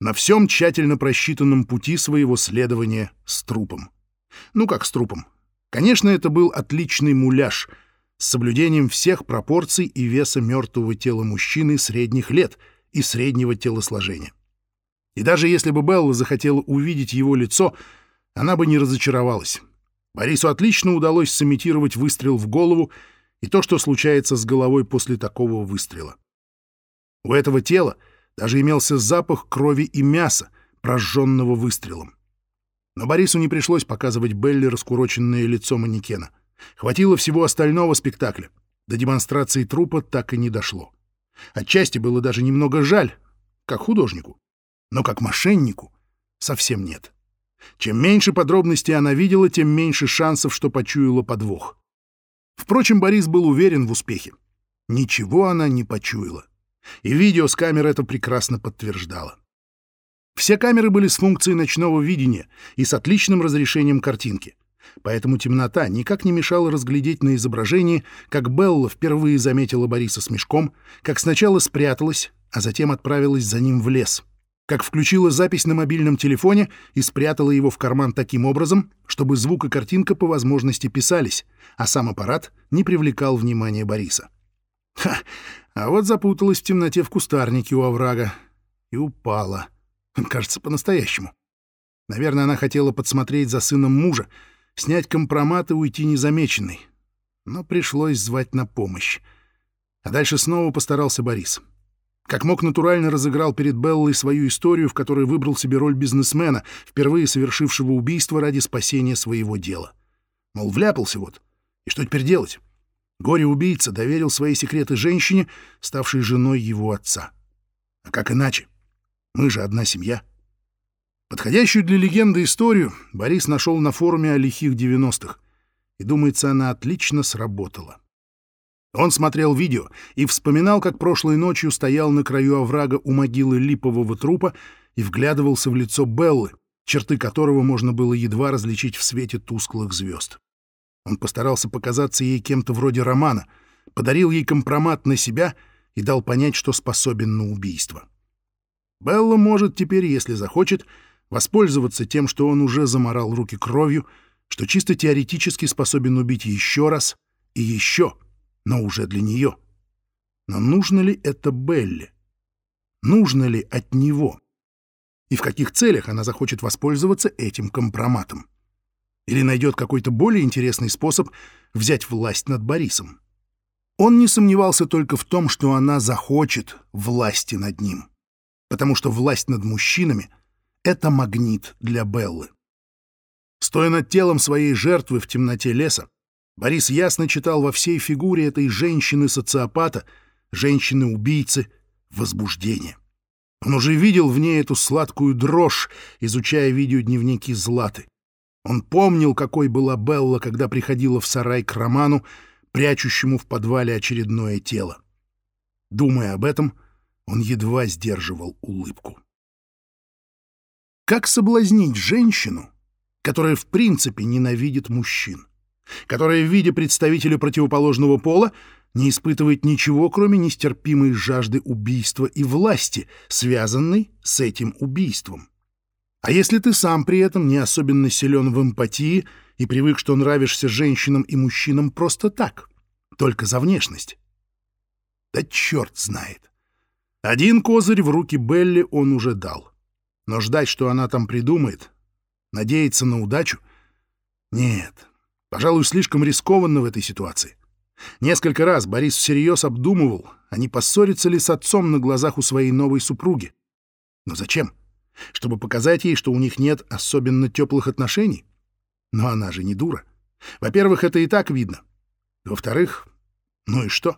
На всем тщательно просчитанном пути своего следования с трупом. Ну как с трупом? Конечно, это был отличный муляж с соблюдением всех пропорций и веса мертвого тела мужчины средних лет и среднего телосложения. И даже если бы Белла захотела увидеть его лицо, она бы не разочаровалась. Борису отлично удалось сымитировать выстрел в голову и то, что случается с головой после такого выстрела. У этого тела даже имелся запах крови и мяса, прожженного выстрелом. Но Борису не пришлось показывать Белли раскуроченное лицо манекена. Хватило всего остального спектакля. До демонстрации трупа так и не дошло. Отчасти было даже немного жаль, как художнику. Но как мошеннику совсем нет. Чем меньше подробностей она видела, тем меньше шансов, что почуяла подвох. Впрочем, Борис был уверен в успехе. Ничего она не почуяла. И видео с камеры это прекрасно подтверждало. Все камеры были с функцией ночного видения и с отличным разрешением картинки. Поэтому темнота никак не мешала разглядеть на изображении, как Белла впервые заметила Бориса с мешком, как сначала спряталась, а затем отправилась за ним в лес. Как включила запись на мобильном телефоне и спрятала его в карман таким образом, чтобы звук и картинка по возможности писались, а сам аппарат не привлекал внимания Бориса. Ха! А вот запуталась в темноте в кустарнике у оврага и упала. Кажется, по-настоящему. Наверное, она хотела подсмотреть за сыном мужа, снять компромат и уйти незамеченной. Но пришлось звать на помощь. А дальше снова постарался Борис. Как мог, натурально разыграл перед Беллой свою историю, в которой выбрал себе роль бизнесмена, впервые совершившего убийство ради спасения своего дела. Мол, вляпался вот. И что теперь делать? Горе-убийца доверил свои секреты женщине, ставшей женой его отца. А как иначе? Мы же одна семья. Подходящую для легенды историю Борис нашел на форуме о лихих 90-х, и, думается, она отлично сработала. Он смотрел видео и вспоминал, как прошлой ночью стоял на краю оврага у могилы липового трупа и вглядывался в лицо Беллы, черты которого можно было едва различить в свете тусклых звезд. Он постарался показаться ей кем-то вроде романа, подарил ей компромат на себя и дал понять, что способен на убийство. Белла может теперь, если захочет, воспользоваться тем, что он уже заморал руки кровью, что чисто теоретически способен убить еще раз и еще — но уже для нее. Но нужно ли это Белли? Нужно ли от него? И в каких целях она захочет воспользоваться этим компроматом? Или найдет какой-то более интересный способ взять власть над Борисом? Он не сомневался только в том, что она захочет власти над ним, потому что власть над мужчинами — это магнит для Беллы. Стоя над телом своей жертвы в темноте леса, Борис ясно читал во всей фигуре этой женщины-социопата, женщины-убийцы, возбуждение. Он уже видел в ней эту сладкую дрожь, изучая видеодневники Златы. Он помнил, какой была Белла, когда приходила в сарай к Роману, прячущему в подвале очередное тело. Думая об этом, он едва сдерживал улыбку. Как соблазнить женщину, которая в принципе ненавидит мужчин? Которая в виде представителя противоположного пола не испытывает ничего, кроме нестерпимой жажды убийства и власти, связанной с этим убийством. А если ты сам при этом не особенно силен в эмпатии и привык, что нравишься женщинам и мужчинам просто так, только за внешность? Да черт знает. Один козырь в руки Белли он уже дал. Но ждать, что она там придумает, надеяться на удачу — нет. Пожалуй, слишком рискованно в этой ситуации. Несколько раз Борис всерьез обдумывал, а не поссориться ли с отцом на глазах у своей новой супруги. Но зачем? Чтобы показать ей, что у них нет особенно теплых отношений? Но она же не дура. Во-первых, это и так видно. Во-вторых, ну и что?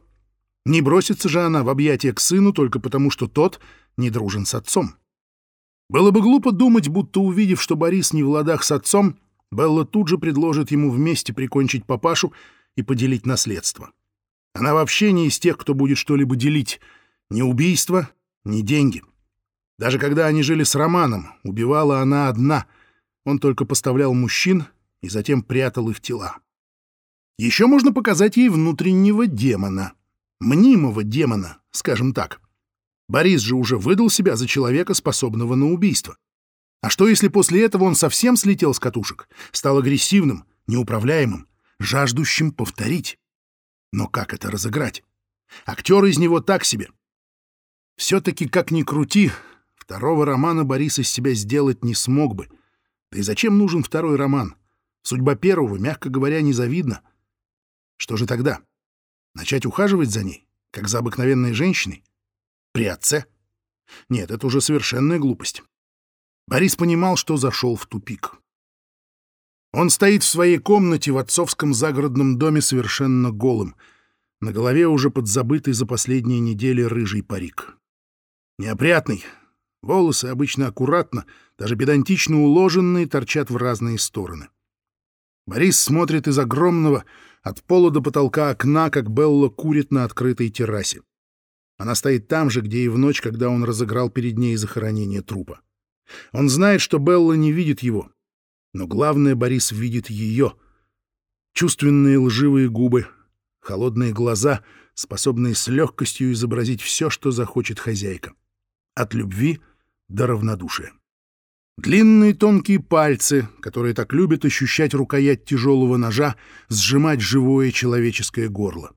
Не бросится же она в объятия к сыну только потому, что тот не дружен с отцом. Было бы глупо думать, будто увидев, что Борис не в ладах с отцом, Белла тут же предложит ему вместе прикончить папашу и поделить наследство. Она вообще не из тех, кто будет что-либо делить. Ни убийство, ни деньги. Даже когда они жили с Романом, убивала она одна. Он только поставлял мужчин и затем прятал их тела. Еще можно показать ей внутреннего демона. Мнимого демона, скажем так. Борис же уже выдал себя за человека, способного на убийство. А что, если после этого он совсем слетел с катушек, стал агрессивным, неуправляемым, жаждущим повторить? Но как это разыграть? Актер из него так себе. Все-таки, как ни крути, второго романа Борис из себя сделать не смог бы. Да и зачем нужен второй роман? Судьба первого, мягко говоря, незавидна. Что же тогда? Начать ухаживать за ней, как за обыкновенной женщиной? При отце? Нет, это уже совершенная глупость. Борис понимал, что зашел в тупик. Он стоит в своей комнате в отцовском загородном доме совершенно голым. На голове уже подзабытый за последние недели рыжий парик. Неопрятный. Волосы обычно аккуратно, даже педантично уложенные, торчат в разные стороны. Борис смотрит из огромного, от пола до потолка окна, как Белла курит на открытой террасе. Она стоит там же, где и в ночь, когда он разыграл перед ней захоронение трупа. Он знает, что Белла не видит его. Но главное, Борис видит ее. Чувственные лживые губы, холодные глаза, способные с легкостью изобразить все, что захочет хозяйка. От любви до равнодушия. Длинные тонкие пальцы, которые так любят ощущать рукоять тяжелого ножа, сжимать живое человеческое горло.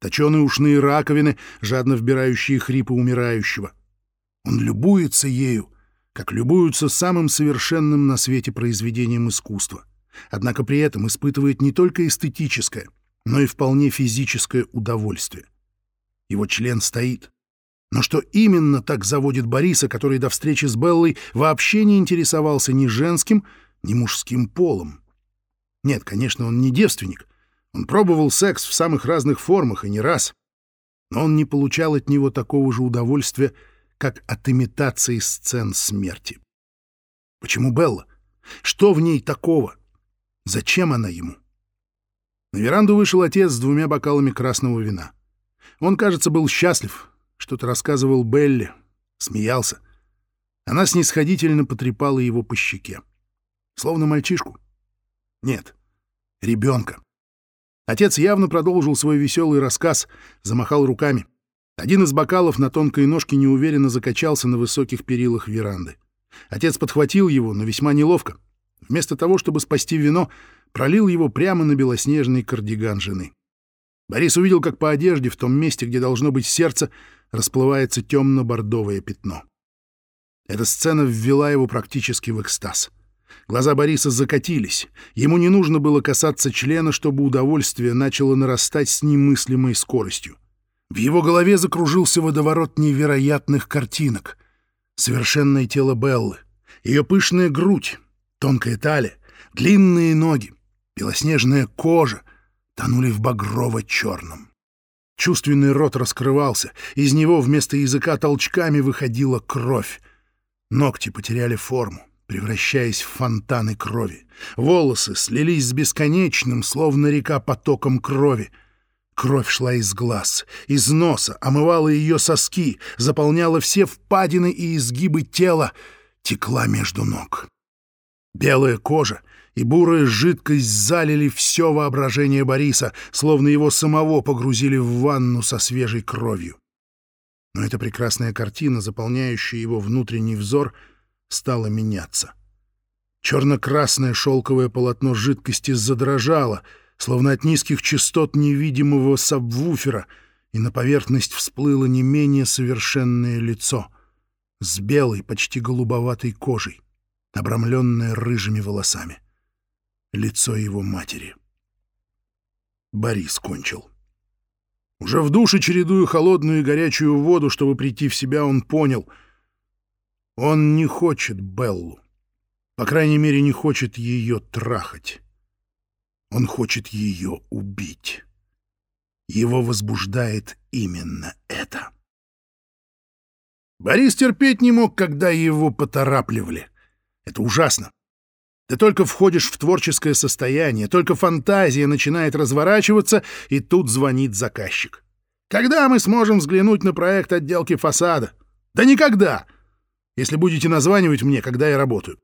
Точеные ушные раковины, жадно вбирающие хрипы умирающего. Он любуется ею, как любуются самым совершенным на свете произведением искусства. Однако при этом испытывает не только эстетическое, но и вполне физическое удовольствие. Его член стоит, но что именно так заводит Бориса, который до встречи с Беллой вообще не интересовался ни женским, ни мужским полом? Нет, конечно, он не девственник. Он пробовал секс в самых разных формах и не раз. Но он не получал от него такого же удовольствия, как от имитации сцен смерти. Почему Белла? Что в ней такого? Зачем она ему? На веранду вышел отец с двумя бокалами красного вина. Он, кажется, был счастлив, что-то рассказывал Белли, смеялся. Она снисходительно потрепала его по щеке. Словно мальчишку. Нет, ребенка. Отец явно продолжил свой веселый рассказ, замахал руками. Один из бокалов на тонкой ножке неуверенно закачался на высоких перилах веранды. Отец подхватил его, но весьма неловко. Вместо того, чтобы спасти вино, пролил его прямо на белоснежный кардиган жены. Борис увидел, как по одежде в том месте, где должно быть сердце, расплывается темно-бордовое пятно. Эта сцена ввела его практически в экстаз. Глаза Бориса закатились. Ему не нужно было касаться члена, чтобы удовольствие начало нарастать с немыслимой скоростью. В его голове закружился водоворот невероятных картинок. Совершенное тело Беллы, ее пышная грудь, тонкая талия, длинные ноги, белоснежная кожа тонули в багрово-черном. Чувственный рот раскрывался, из него вместо языка толчками выходила кровь. Ногти потеряли форму, превращаясь в фонтаны крови. Волосы слились с бесконечным, словно река потоком крови. Кровь шла из глаз, из носа, омывала ее соски, заполняла все впадины и изгибы тела, текла между ног. Белая кожа и бурая жидкость залили все воображение Бориса, словно его самого погрузили в ванну со свежей кровью. Но эта прекрасная картина, заполняющая его внутренний взор, стала меняться. Черно-красное шелковое полотно жидкости задрожало, словно от низких частот невидимого сабвуфера, и на поверхность всплыло не менее совершенное лицо с белой, почти голубоватой кожей, обрамленное рыжими волосами. — лицо его матери. Борис кончил. Уже в душе, чередуя холодную и горячую воду, чтобы прийти в себя, он понял. Он не хочет Беллу. По крайней мере, не хочет ее трахать. Он хочет ее убить. Его возбуждает именно это. Борис терпеть не мог, когда его поторапливали. Это ужасно. Ты только входишь в творческое состояние, только фантазия начинает разворачиваться, и тут звонит заказчик. Когда мы сможем взглянуть на проект отделки фасада? Да никогда! Если будете названивать мне, когда я работаю.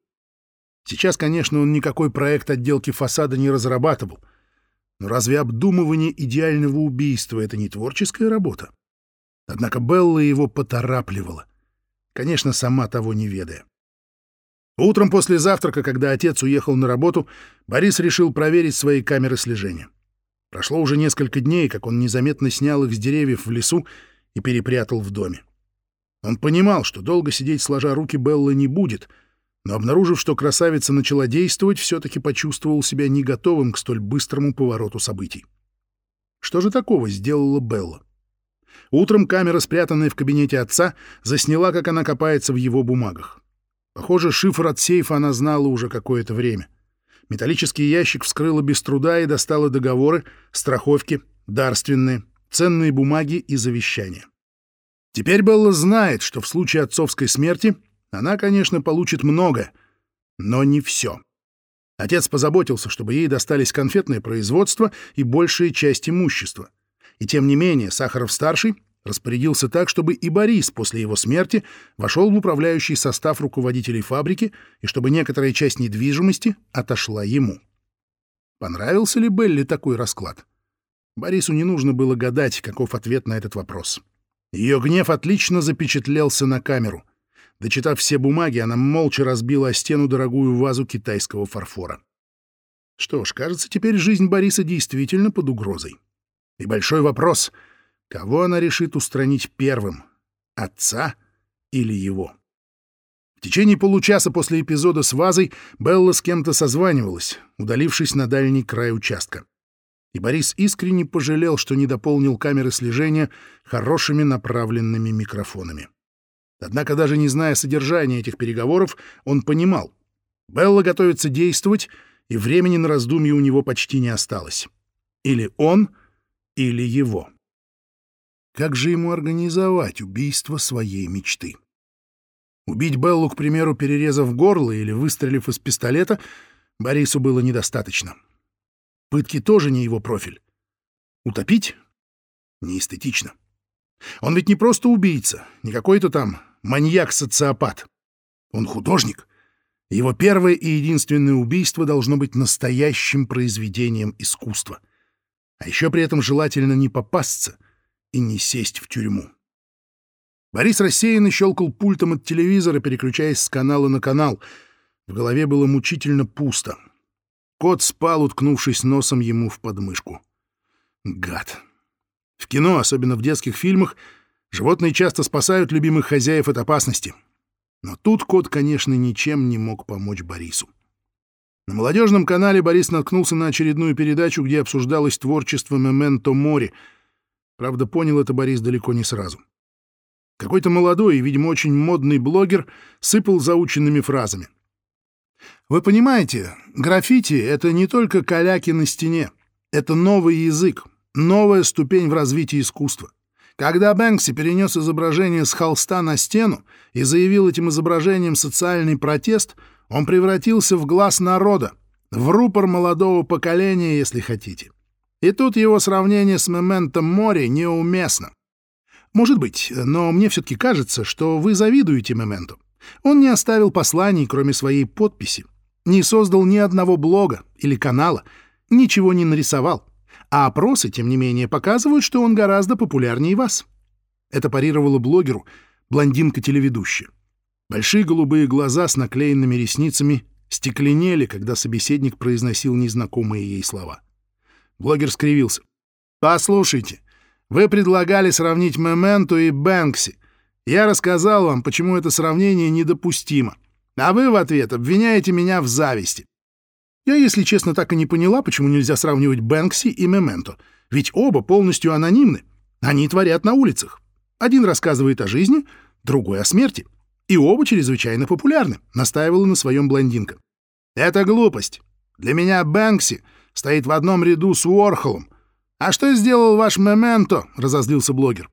Сейчас, конечно, он никакой проект отделки фасада не разрабатывал. Но разве обдумывание идеального убийства — это не творческая работа? Однако Белла его поторапливала. Конечно, сама того не ведая. Утром после завтрака, когда отец уехал на работу, Борис решил проверить свои камеры слежения. Прошло уже несколько дней, как он незаметно снял их с деревьев в лесу и перепрятал в доме. Он понимал, что долго сидеть сложа руки Белла не будет, но, обнаружив, что красавица начала действовать, все-таки почувствовал себя не готовым к столь быстрому повороту событий. Что же такого сделала Белла? Утром камера, спрятанная в кабинете отца, засняла, как она копается в его бумагах. Похоже, шифр от сейфа она знала уже какое-то время. Металлический ящик вскрыла без труда и достала договоры, страховки, дарственные, ценные бумаги и завещания. Теперь Белла знает, что в случае отцовской смерти она, конечно, получит много, но не все. Отец позаботился, чтобы ей достались конфетное производство и большая часть имущества. И тем не менее Сахаров-старший распорядился так, чтобы и Борис после его смерти вошел в управляющий состав руководителей фабрики и чтобы некоторая часть недвижимости отошла ему. Понравился ли Белли такой расклад? Борису не нужно было гадать, каков ответ на этот вопрос. Ее гнев отлично запечатлелся на камеру. Дочитав все бумаги, она молча разбила о стену дорогую вазу китайского фарфора. Что ж, кажется, теперь жизнь Бориса действительно под угрозой. И большой вопрос — кого она решит устранить первым — отца или его? В течение получаса после эпизода с вазой Белла с кем-то созванивалась, удалившись на дальний край участка. И Борис искренне пожалел, что не дополнил камеры слежения хорошими направленными микрофонами. Однако, даже не зная содержания этих переговоров, он понимал — Белла готовится действовать, и времени на раздумье у него почти не осталось. Или он, или его. Как же ему организовать убийство своей мечты? Убить Беллу, к примеру, перерезав горло или выстрелив из пистолета, Борису было недостаточно. Пытки тоже не его профиль. Утопить? Неэстетично. Он ведь не просто убийца, не какой-то там маньяк-социопат. Он художник. Его первое и единственное убийство должно быть настоящим произведением искусства. А еще при этом желательно не попасться и не сесть в тюрьму. Борис рассеянно щелкал пультом от телевизора, переключаясь с канала на канал. В голове было мучительно пусто. Кот спал, уткнувшись носом ему в подмышку. Гад. В кино, особенно в детских фильмах, животные часто спасают любимых хозяев от опасности. Но тут кот, конечно, ничем не мог помочь Борису. На молодежном канале Борис наткнулся на очередную передачу, где обсуждалось творчество Мементо Мори. Правда, понял это Борис далеко не сразу. Какой-то молодой и, видимо, очень модный блогер сыпал заученными фразами. Вы понимаете, граффити — это не только каляки на стене. Это новый язык, новая ступень в развитии искусства. Когда Бэнкси перенес изображение с холста на стену и заявил этим изображением социальный протест, он превратился в глаз народа, в рупор молодого поколения, если хотите. И тут его сравнение с Мементом Мори неуместно. Может быть, но мне все-таки кажется, что вы завидуете Мементу. Он не оставил посланий, кроме своей подписи, не создал ни одного блога или канала, ничего не нарисовал. А опросы, тем не менее, показывают, что он гораздо популярнее вас. Это парировала блогеру блондинка-телеведущая. Большие голубые глаза с наклеенными ресницами стекленели, когда собеседник произносил незнакомые ей слова. Блогер скривился. «Послушайте, вы предлагали сравнить Мементу и Бэнкси. Я рассказал вам, почему это сравнение недопустимо. А вы в ответ обвиняете меня в зависти. Я, если честно, так и не поняла, почему нельзя сравнивать Бэнкси и Мементо. Ведь оба полностью анонимны. Они творят на улицах. Один рассказывает о жизни, другой о смерти. И оба чрезвычайно популярны, настаивала на своем блондинка. Это глупость. Для меня Бэнкси стоит в одном ряду с Уорхолом, «А что сделал ваш Мементо?» — разозлился блогер.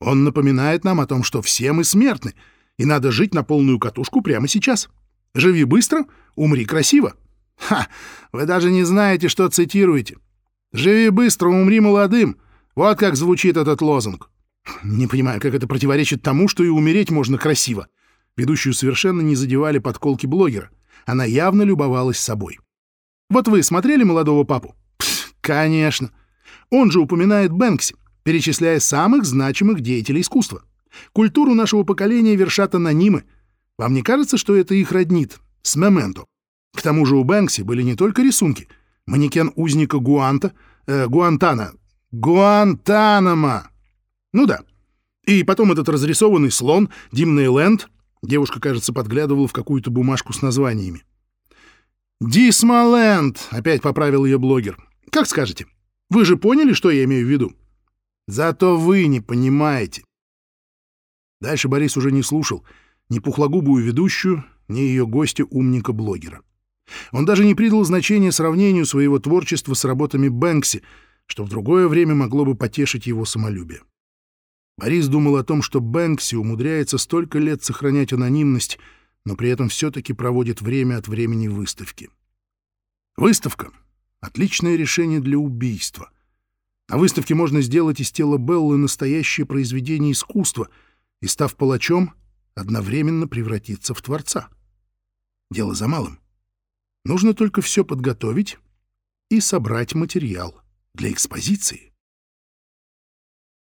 «Он напоминает нам о том, что все мы смертны, и надо жить на полную катушку прямо сейчас. Живи быстро, умри красиво». «Ха! Вы даже не знаете, что цитируете. Живи быстро, умри молодым. Вот как звучит этот лозунг». Не понимаю, как это противоречит тому, что и умереть можно красиво. Ведущую совершенно не задевали подколки блогера. Она явно любовалась собой. Вот вы смотрели «Молодого папу»? Пс, конечно. Он же упоминает Бэнкси, перечисляя самых значимых деятелей искусства. Культуру нашего поколения вершат анонимы. Вам не кажется, что это их роднит с Мементо? К тому же у Бэнкси были не только рисунки. Манекен узника Гуанта, э, Гуантана, Гуантанама. Ну да. И потом этот разрисованный слон, Димнейленд. Девушка, кажется, подглядывала в какую-то бумажку с названиями. «Дисмаленд», — опять поправил ее блогер. «Как скажете?» Вы же поняли, что я имею в виду? Зато вы не понимаете. Дальше Борис уже не слушал ни пухлогубую ведущую, ни ее гостя-умника-блогера. Он даже не придал значения сравнению своего творчества с работами Бэнкси, что в другое время могло бы потешить его самолюбие. Борис думал о том, что Бэнкси умудряется столько лет сохранять анонимность, но при этом все-таки проводит время от времени выставки. Выставка Отличное решение для убийства. На выставке можно сделать из тела Беллы настоящее произведение искусства и, став палачом, одновременно превратиться в творца. Дело за малым. Нужно только все подготовить и собрать материал для экспозиции.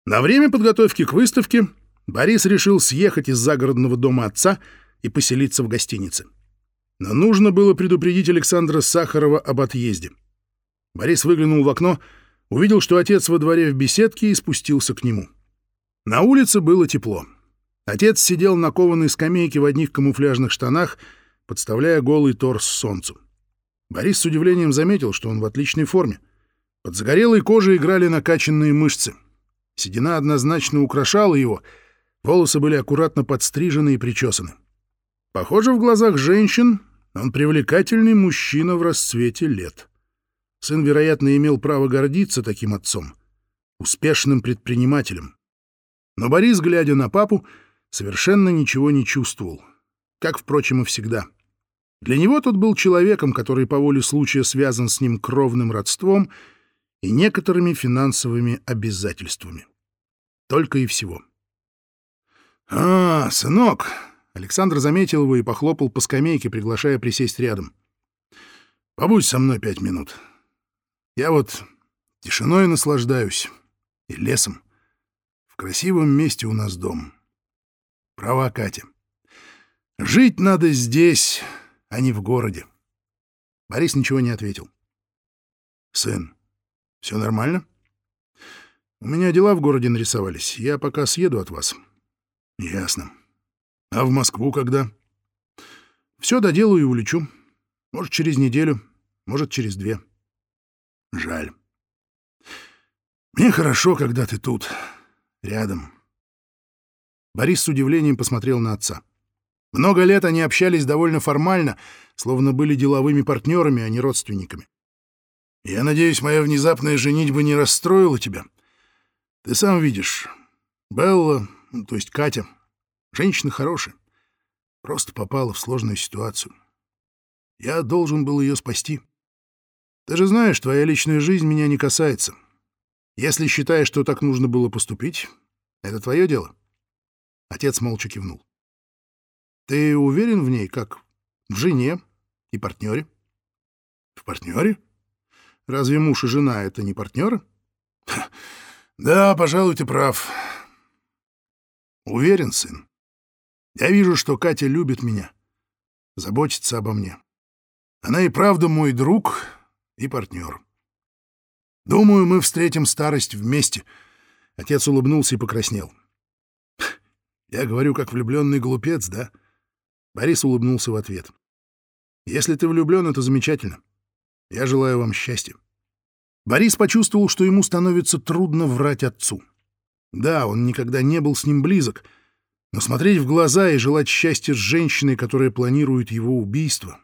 На время подготовки к выставке Борис решил съехать из загородного дома отца и поселиться в гостинице. Но нужно было предупредить Александра Сахарова об отъезде. Борис выглянул в окно, увидел, что отец во дворе в беседке и спустился к нему. На улице было тепло. Отец сидел на кованой скамейке в одних камуфляжных штанах, подставляя голый торс солнцу. Борис с удивлением заметил, что он в отличной форме. Под загорелой кожей играли накачанные мышцы. Седина однозначно украшала его, волосы были аккуратно подстрижены и причесаны. Похоже, в глазах женщин он привлекательный мужчина в расцвете лет. Сын, вероятно, имел право гордиться таким отцом, успешным предпринимателем. Но Борис, глядя на папу, совершенно ничего не чувствовал, как, впрочем, и всегда. Для него тот был человеком, который по воле случая связан с ним кровным родством и некоторыми финансовыми обязательствами. Только и всего. «А, сынок!» — Александр заметил его и похлопал по скамейке, приглашая присесть рядом. «Побудь со мной пять минут. Я вот тишиной наслаждаюсь и лесом. В красивом месте у нас дом. Права Катя. Жить надо здесь, не в городе. Борис ничего не ответил. Сын, все нормально? У меня дела в городе нарисовались. Я пока съеду от вас. Ясно. А в Москву когда? Все доделаю и улечу. Может, через неделю, может, через две. Жаль. Мне хорошо, когда ты тут, рядом. Борис с удивлением посмотрел на отца. Много лет они общались довольно формально, словно были деловыми партнерами, а не родственниками. «Я надеюсь, моя внезапная женитьба не расстроила тебя. Ты сам видишь, Белла, то есть Катя, женщина хорошая, просто попала в сложную ситуацию. Я должен был ее спасти. Ты же знаешь, твоя личная жизнь меня не касается. Если считаешь, что так нужно было поступить, это твое дело». Отец молча кивнул. «Ты уверен в ней, как в жене и партнере?» «В партнере? Разве муж и жена — это не партнеры?» «Да, пожалуй, ты прав. Уверен, сын. Я вижу, что Катя любит меня, заботится обо мне. Она и правда мой друг и партнер. Думаю, мы встретим старость вместе». Отец улыбнулся и покраснел. Я говорю, как влюбленный глупец, да? Борис улыбнулся в ответ. Если ты влюблен, это замечательно. Я желаю вам счастья. Борис почувствовал, что ему становится трудно врать отцу. Да, он никогда не был с ним близок, но смотреть в глаза и желать счастья с женщиной, которая планирует его убийство,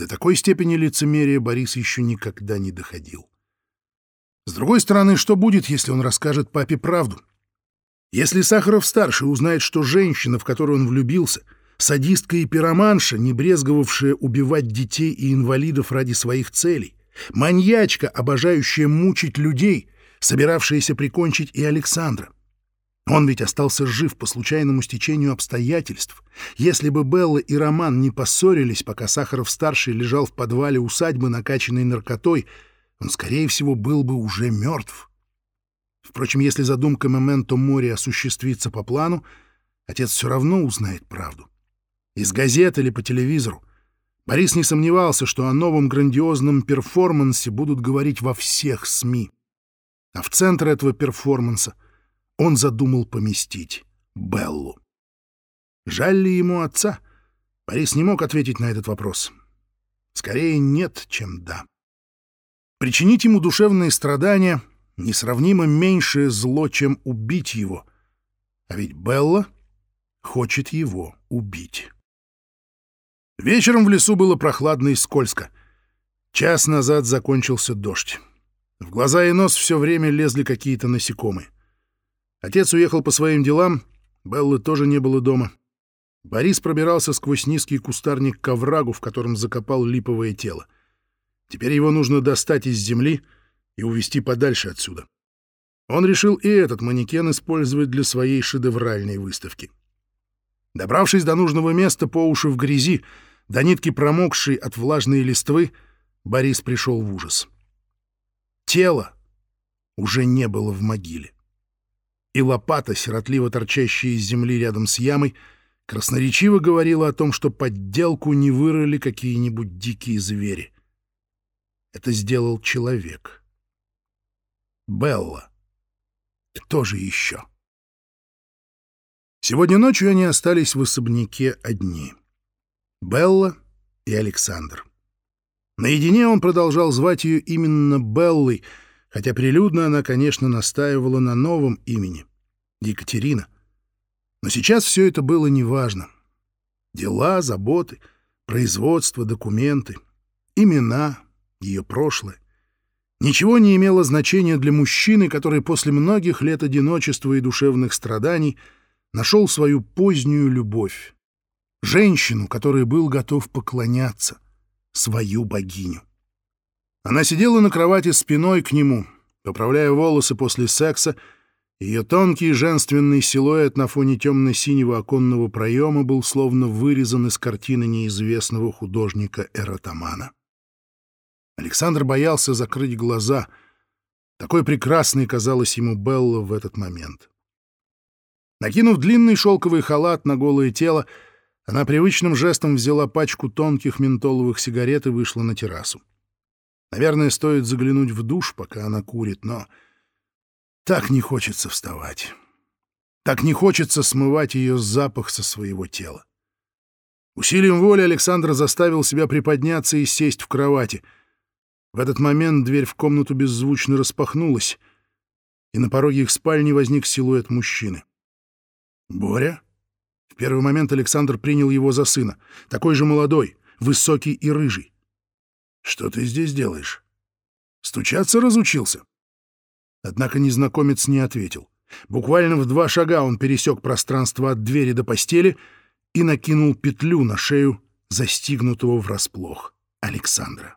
до такой степени лицемерия Борис еще никогда не доходил. С другой стороны, что будет, если он расскажет папе правду? Если Сахаров-старший узнает, что женщина, в которую он влюбился, садистка и пироманша, не брезговавшая убивать детей и инвалидов ради своих целей, маньячка, обожающая мучить людей, собиравшаяся прикончить и Александра. Он ведь остался жив по случайному стечению обстоятельств. Если бы Белла и Роман не поссорились, пока Сахаров-старший лежал в подвале усадьбы, накачанной наркотой, он, скорее всего, был бы уже мертв. Впрочем, если задумка Мементо Мори осуществится по плану, отец все равно узнает правду. Из газет или по телевизору. Борис не сомневался, что о новом грандиозном перформансе будут говорить во всех СМИ. А в центр этого перформанса он задумал поместить Беллу. Жаль ли ему отца? Борис не мог ответить на этот вопрос. Скорее нет, чем да. Причинить ему душевные страдания несравнимо меньшее зло, чем убить его. А ведь Белла хочет его убить. Вечером в лесу было прохладно и скользко. Час назад закончился дождь. В глаза и нос все время лезли какие-то насекомые. Отец уехал по своим делам, Беллы тоже не было дома. Борис пробирался сквозь низкий кустарник к оврагу, в котором закопал липовое тело. Теперь его нужно достать из земли — и увести подальше отсюда. Он решил и этот манекен использовать для своей шедевральной выставки. Добравшись до нужного места по уши в грязи, до нитки промокшей от влажной листвы, Борис пришел в ужас. Тело уже не было в могиле. и лопата, сиротливо торчащая из земли рядом с ямой, красноречиво говорила о том, что подделку не вырыли какие-нибудь дикие звери. Это сделал человек. Белла. Кто же еще? Сегодня ночью они остались в особняке одни. Белла и Александр. Наедине он продолжал звать ее именно Беллой, хотя прилюдно она, конечно, настаивала на новом имени — Екатерина. Но сейчас все это было неважно. Дела, заботы, производство, документы, имена, ее прошлое. Ничего не имело значения для мужчины, который после многих лет одиночества и душевных страданий нашел свою позднюю любовь. Женщину, которой был готов поклоняться — свою богиню. Она сидела на кровати спиной к нему, поправляя волосы после секса, ее тонкий женственный силуэт на фоне темно-синего оконного проема был словно вырезан из картины неизвестного художника Эротамана. Александр боялся закрыть глаза. Такой прекрасной казалась ему Белла в этот момент. Накинув длинный шелковый халат на голое тело, она привычным жестом взяла пачку тонких ментоловых сигарет и вышла на террасу. Наверное, стоит заглянуть в душ, пока она курит, но так не хочется вставать. Так не хочется смывать ее запах со своего тела. Усилием воли Александр заставил себя приподняться и сесть в кровати. В этот момент дверь в комнату беззвучно распахнулась, и на пороге их спальни возник силуэт мужчины. «Боря?» В первый момент Александр принял его за сына, такой же молодой, высокий и рыжий. «Что ты здесь делаешь? Стучаться разучился?» Однако незнакомец не ответил. Буквально в два шага он пересек пространство от двери до постели и накинул петлю на шею застигнутого врасплох Александра.